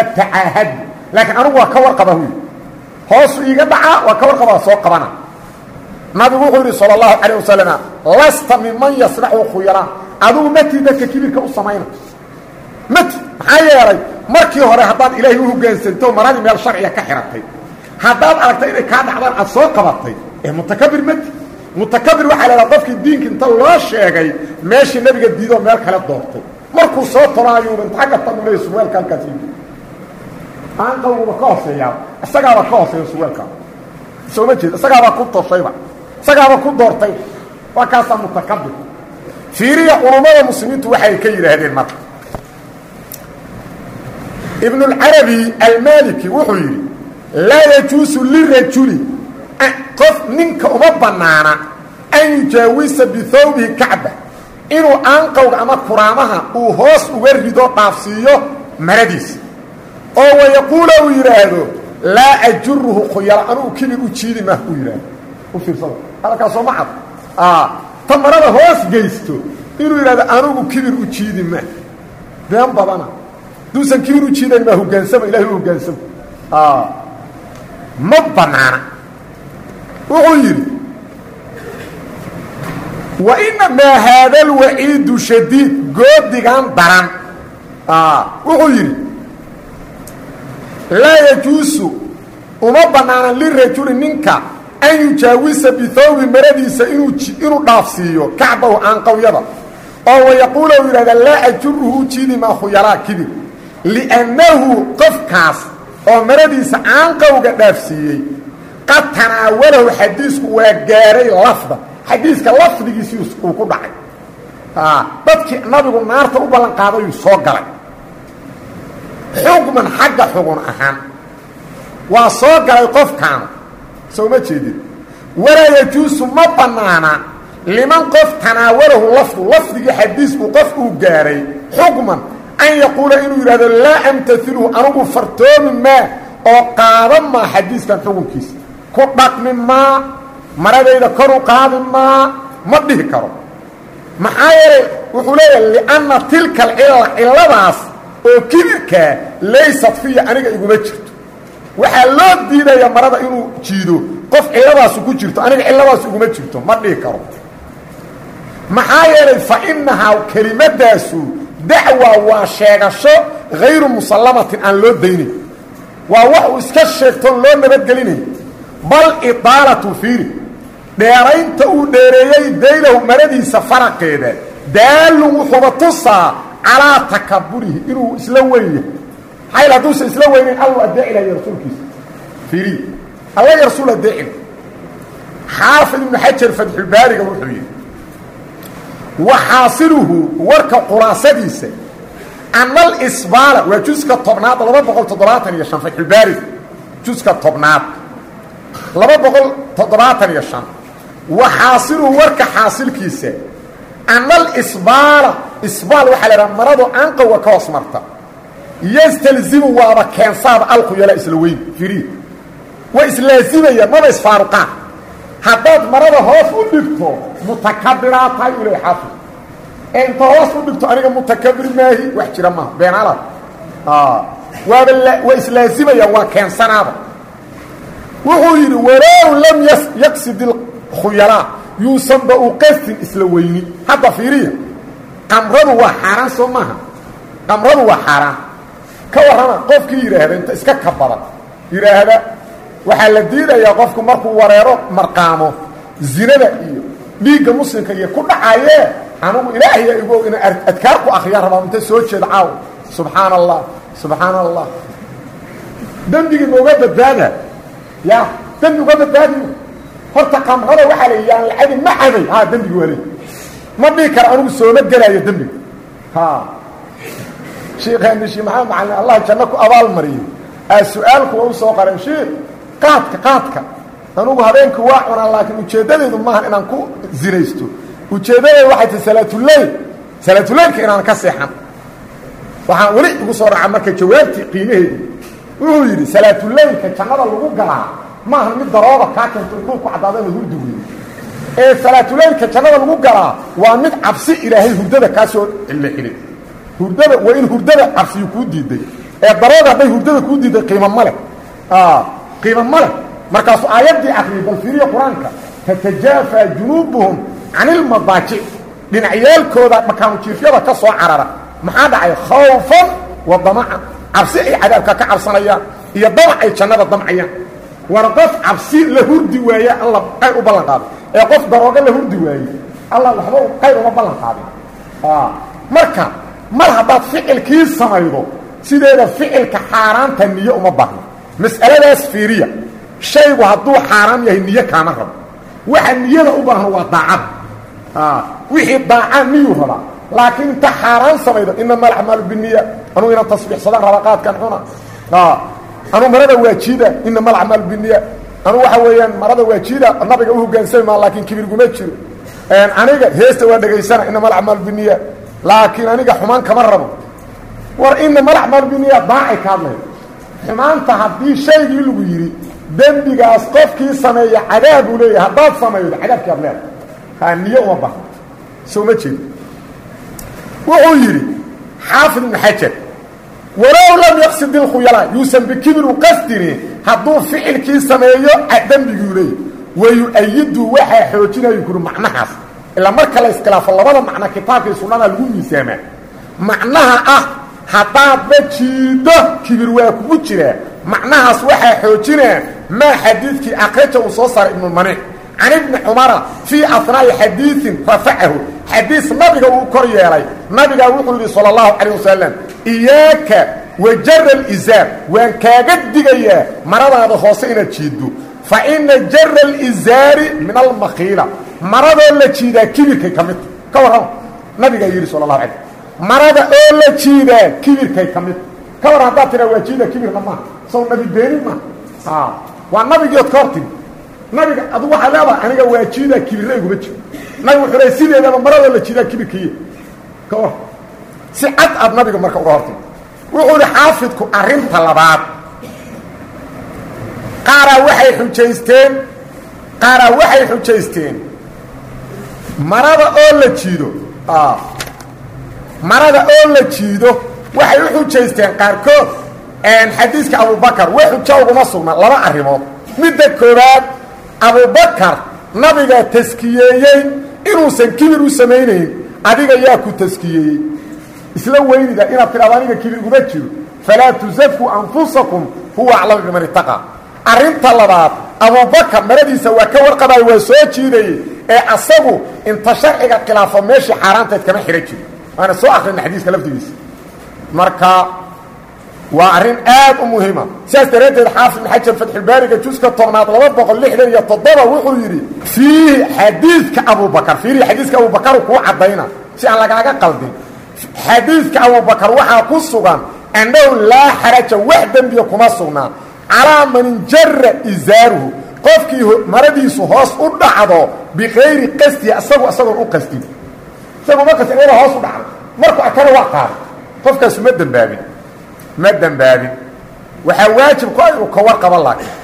atacaahad laakiin anigu waa ka warqaba huy hoosu iiga dhaca waa ka warqaba soo qabana nabigu wuxuu yidhi salى اlahu calيه wasalam lasta miman yasnacu khuyalaa adugu mati dadka kibirka u samayna mati maxaa yeelay markii hore haddaad ilaahay u hogaansanto maradii meel sharciga ka xiratay haddaad aragtay inay kaa dhacdaan aad soo qabatay ee mutakabir mati mutakabir waxaa lahaa qofkii diinka inta loo sheegay meeshii nabiga diidoo meel kale doortay. Markuu soo tolaayuuba inta agga tagu leey surwaalka halkaas yii aanqawguba ka hooseeyaa isagaaba ka hooseeya surwaalkaa sooma jeed isagaabaa ku toshayba isagaaba ku doortay. Waa kaasaa mutakabir. Fiiriya culummada muslimiintu waxay ka yidhaahdeen marka ibnulcarabi almaliki wuxuu yidhi laa yajuusu lirajuli qof ninka uma bannaana an yujaawisa bihawbihi kacba inuu aanqowga ama kuraamaha uu hoos uga rido dhaafsiiyo maradiisa oo wayaquula uu yidhaahdo laa ajuruhu khuyala anugu kibir u jiidi mah uu yidhaahdo. U fiirsada ma cad. Ta marada hoos geysto inuu yidhahdo anugu kibir u jiidi ma been badana. Duusan kibir u jiidayn maa hogaansama ilahay u hogaansamo. Ma banaana wuxuu yidhi wa inamaa haada alwaciidu shadiid goodigan daran. Wuxuu yidhi laa yajuusu uma banaana lirajuli ninka an yujaawisa bihawbi maradiisa inuu dhaafsiiyo kacbahu aanqawyada oo wayaquula u yidhahda laa ajuruhu jiidi maa khuyalaa kibir liannahu qofkaas oo maradiisa caanqowga dhaafsiiyey qad tanaawalahu xadiisku waa gaaray lafda. Xadiiska lafdigiisii uu ku dhacay. Dadkii nabigu naarta u ballan qaadayuu soo galay. Xugman xagga xugun ahaan. Waa soo galay qofkaanu soo ma jeedin. Walaa yajuusu ma bannaana liman qof tanaawalahu lafdu. Lafdigii xadiisku qof uu gaaray. Xugman an yaquula inuu yidhahdo laa amtailhu anugu fartoomi maa oo qaadan maa xadiiskan xukunkiisa ku dhaqmi maa maradayda kor u qaadi maa ma dhihi karo. Maxaa yeelay wuxuu leeyahay lianna tilka alcilla cilladaas oo kibirkaa laysad fiya aniga iguma jirto. Waxaa loo diidaya marada inuu jiido. Qof cilladaasu ku jirto aniga cilladaas iguma jirto ma dhihi karo. Maxaa yeelay fa innahaa kelimadaasu dacwa waa sheegasho hayru musallamatin aan loo daynin. Waa wax uu iska sheegtoon loo nabadgelinayn bal idaalatu fiiri. Dheeraynta uu dheereeyey daylahu maradiisa faraqeeda. Daalun wuxuuba tusaa calaa takaburihi inuu isla weyn yahay maxaa hadduusan isla weynayn allu adeeci lahay rasuulkiisa. Fiiriy alla ya rasuul adeecil xaafid ibnu xajar fatxulbaariga wuxuu yidhi waxaasiluhu warka khulaasadiisa ana alisbaala waa juska tobnaad laba boqol toddobaatan iyo shan fatxulbaariga juska tobnaad laba boqol toddobaatan iyo shan. Waxaasiluhu warka xaasilkiisa. Ana alisbaala isbaal waxaa la idhaha maradu anqowga ka hoos marta. Yastalzimu waaba keensaaba alkhuyala isla weyn firiid way islaazimayaan maba isfaaruqaan haddaad marada hoos u dhigto mutakabiraa tahay u leey xaafid ee inta hoos u dhigto aniga mutakabir maahi wax jira maaha beenaalaad waaba waa islaazimayaan waa keensanaaba wuxuu yidhi walow lam yaqsid ilkhuyalaa yuusanba u qastin isla weyni. Hadda qamradu waa xaaraan soo qamradu waa xaaraan. Ka warrama qofkii yidhaahda inta iska kabada yidhaahda waxaa la diidayaa qofku markuu wareero marqaamo. Zinada iyo dhiigga muslimka iyo ku dhacayee anugu ilaahaya igo ina adkaar ku akriya rabaa. Inta soo jeeda caaw subxaana allah subxaana allah ya dembi uga badbaadiyo horta qamrada waxaa la yaan lacabin ma cabay ha dembigi waa le ma dhihi kara anugu sooma gelaayo dembiga ha. Sheikheeni shii maxamed macalin allah janno ku abaal mariyey aa su'aalku waa u soo qareen shiik qaadka qaadka. Anugu habeenkii waa cunaa laakiin ujeeddadeedu maaha inaan ku zinaysto. Ujeeddadeedu waxay tahay salaatuleyl salaatuleylka inaan ka seexan. Waxaan weli igu soo dhaca marka jawaabtii qiimaheedu wuxuu yidhi salaatuleylka jannada lagu galaa maaha mid darooba kaa keento intuu ku caddaadana hurdi weeye ee salaatuleylka jannada lagu galaa waa mid cabsi ilaahay hurdada kaa soo cillixilay hurdada waa in hurdada cabsiyu kuu diiday. Ee darooda hadday hurdada kuu diiday qiimo ma leh. Qiimo ma leh. Markaasuu aayaddii bal fiiriya qur'aanka tatajaafaa junuubuhum can ilmadaajic dhinacyaalkooda makaanujiifyada ka soo carara. Maxaa dhacay? Khawfan wa damacan cabsi ay cadaabka ka cabsanayaan iyo damac ay jannada damcayaan. War qof cabsi la hurdi waaye alla qayr u ballan qaaday. Ee qof darooga la hurdi waaye alla waxba qayr uma ballan qaadin marka mar haddaad ficilkii samaydo sideeda ficilka xaaraanta niyo uma baahno mas'aladaas fiiriya shaygu hadduu xaaraam yahay niyo kaama rabo. Waxa niyada u baahno waa daacada wixii daacaan niyuu rabaa laakiin inta xaaraan samaydo inama alacmaalu biniya anugu inaan tasbiixsadaan raba qaadkan xuna. Anuu marada waajiida inama alacmaalu biniya anugu waxa weeyaan marada waajiida nabiga u hogaansami maa laakiin kibirguma jiro. Aniga heesta waa dhegaysana inama alacmaalu biniya laakiin aniga xumaan kama rabo. War inama alacmaalu biniya daacay ka hadlaya xumaanta haddii shaygii lagu yidhi dembigaas qofkii sameeya cadaabuu leeyahay haddaad samaydo cadaabkii ad leeda niyo uma bahno soo ma jeedo wuxuu yidhi xaafid ibnu xajar walow lam yaqsid ilkhuyalaa yuusan bikibir u qasdini hadduu ficilkii sameeyo dembiguu leeyahy wayu-ayidu waxaa xoojinayu kuri macnahaas. Ilaa marka la iskhilaafo labada macno kitaabkii sunnada lagu miisaamaa macnaha ah haddaadba jiiddo kibir waa kugu jiraa macnahaas waxaa xoojinaa maa xadiidkii akraja uu soo saaray ibnulmaniic can ibni cumara fii asnaa'i xadiiin rafacahu xadiis nabiga uu kor yeelay nabigaa wuxuu yidhi sala allahu calayh wasalam iyaaka wajara alizaar waan kaaga digayaa maradaada hoose inaad jiiddo fa ina jara alizaari min almakhiila maradoo la jiidaa kibirkay ka midta ka warrama nabigaa yidhi sala allahu alay marada oo la jiidaa kibirkay ka midta ka warran haddaad tiraa waa jiida kibirna maaha sow nabi beenin maaha waa nabigiiod ka hortimi nabiga adu waxaa leedaha aniga waa jiidaa kibirna iguma jiro. Nabig wuxuu le sideedaba maradoo la jiidaa kibirkaiyo ka war si cad aad nabiga marka uga hortimi wuxuu ihi xaafidku arrinta labaad. Qaaraa waxay xujaysteen qaaraa waxay xujaysteen. Marada oo la jiido marada oo la jiido waxay u xujaysteen qaarkood. Xadiiska abubakar way xujo uguma sugna laba arrimood. Midda koowaad abubakar nabigaa taskiyeeyey inuusan kibir u samaynayn adiga yaa ku taskiyeeyey isla weynida inaad tidhahdo aniga kibir uguma jiro falaa tusafuu anfusakum huwa aclamu biman itaqaa arrinta labaad abubakar maradiisa waa ka warqabaay waa soo jiidayey ee asagu inta sharciga khilaafo meeshii xaaraantayd kama xidhan jiro waana soo akrina xadiiska lafdigiisa. Marka waa arrin aad u muhiima. Sidaas daraaddeed xaafid ibn xajar fatxulbaariga juska tobnaad laba boqol lixdan iyo toddoba wuxuu yidhi fiihi xadiidka abubakar fiirihi xadiiska abubakaru kuu caddayna si aan lagaaga qaldin. Xadiidka abubakar waxaa ku sugan annahu laa xaraja wax dembiya kuma sugnaa. Calaa man injara isaaruhu qofkii maradiisu hoos u dhacdo bikayri qasdi isagu isagoon u qastin isagu ma qastin iyada hoos u dhacdo markuu arkana waa qaaday. Qofkaasu ma dembaabin ma dembaabin waxaa waajib ku inuu ka warqabo laakiin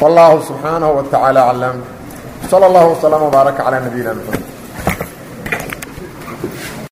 والله سبحانه وتعالى أعلم صلى الله وسلم وبارك على نبينا محمد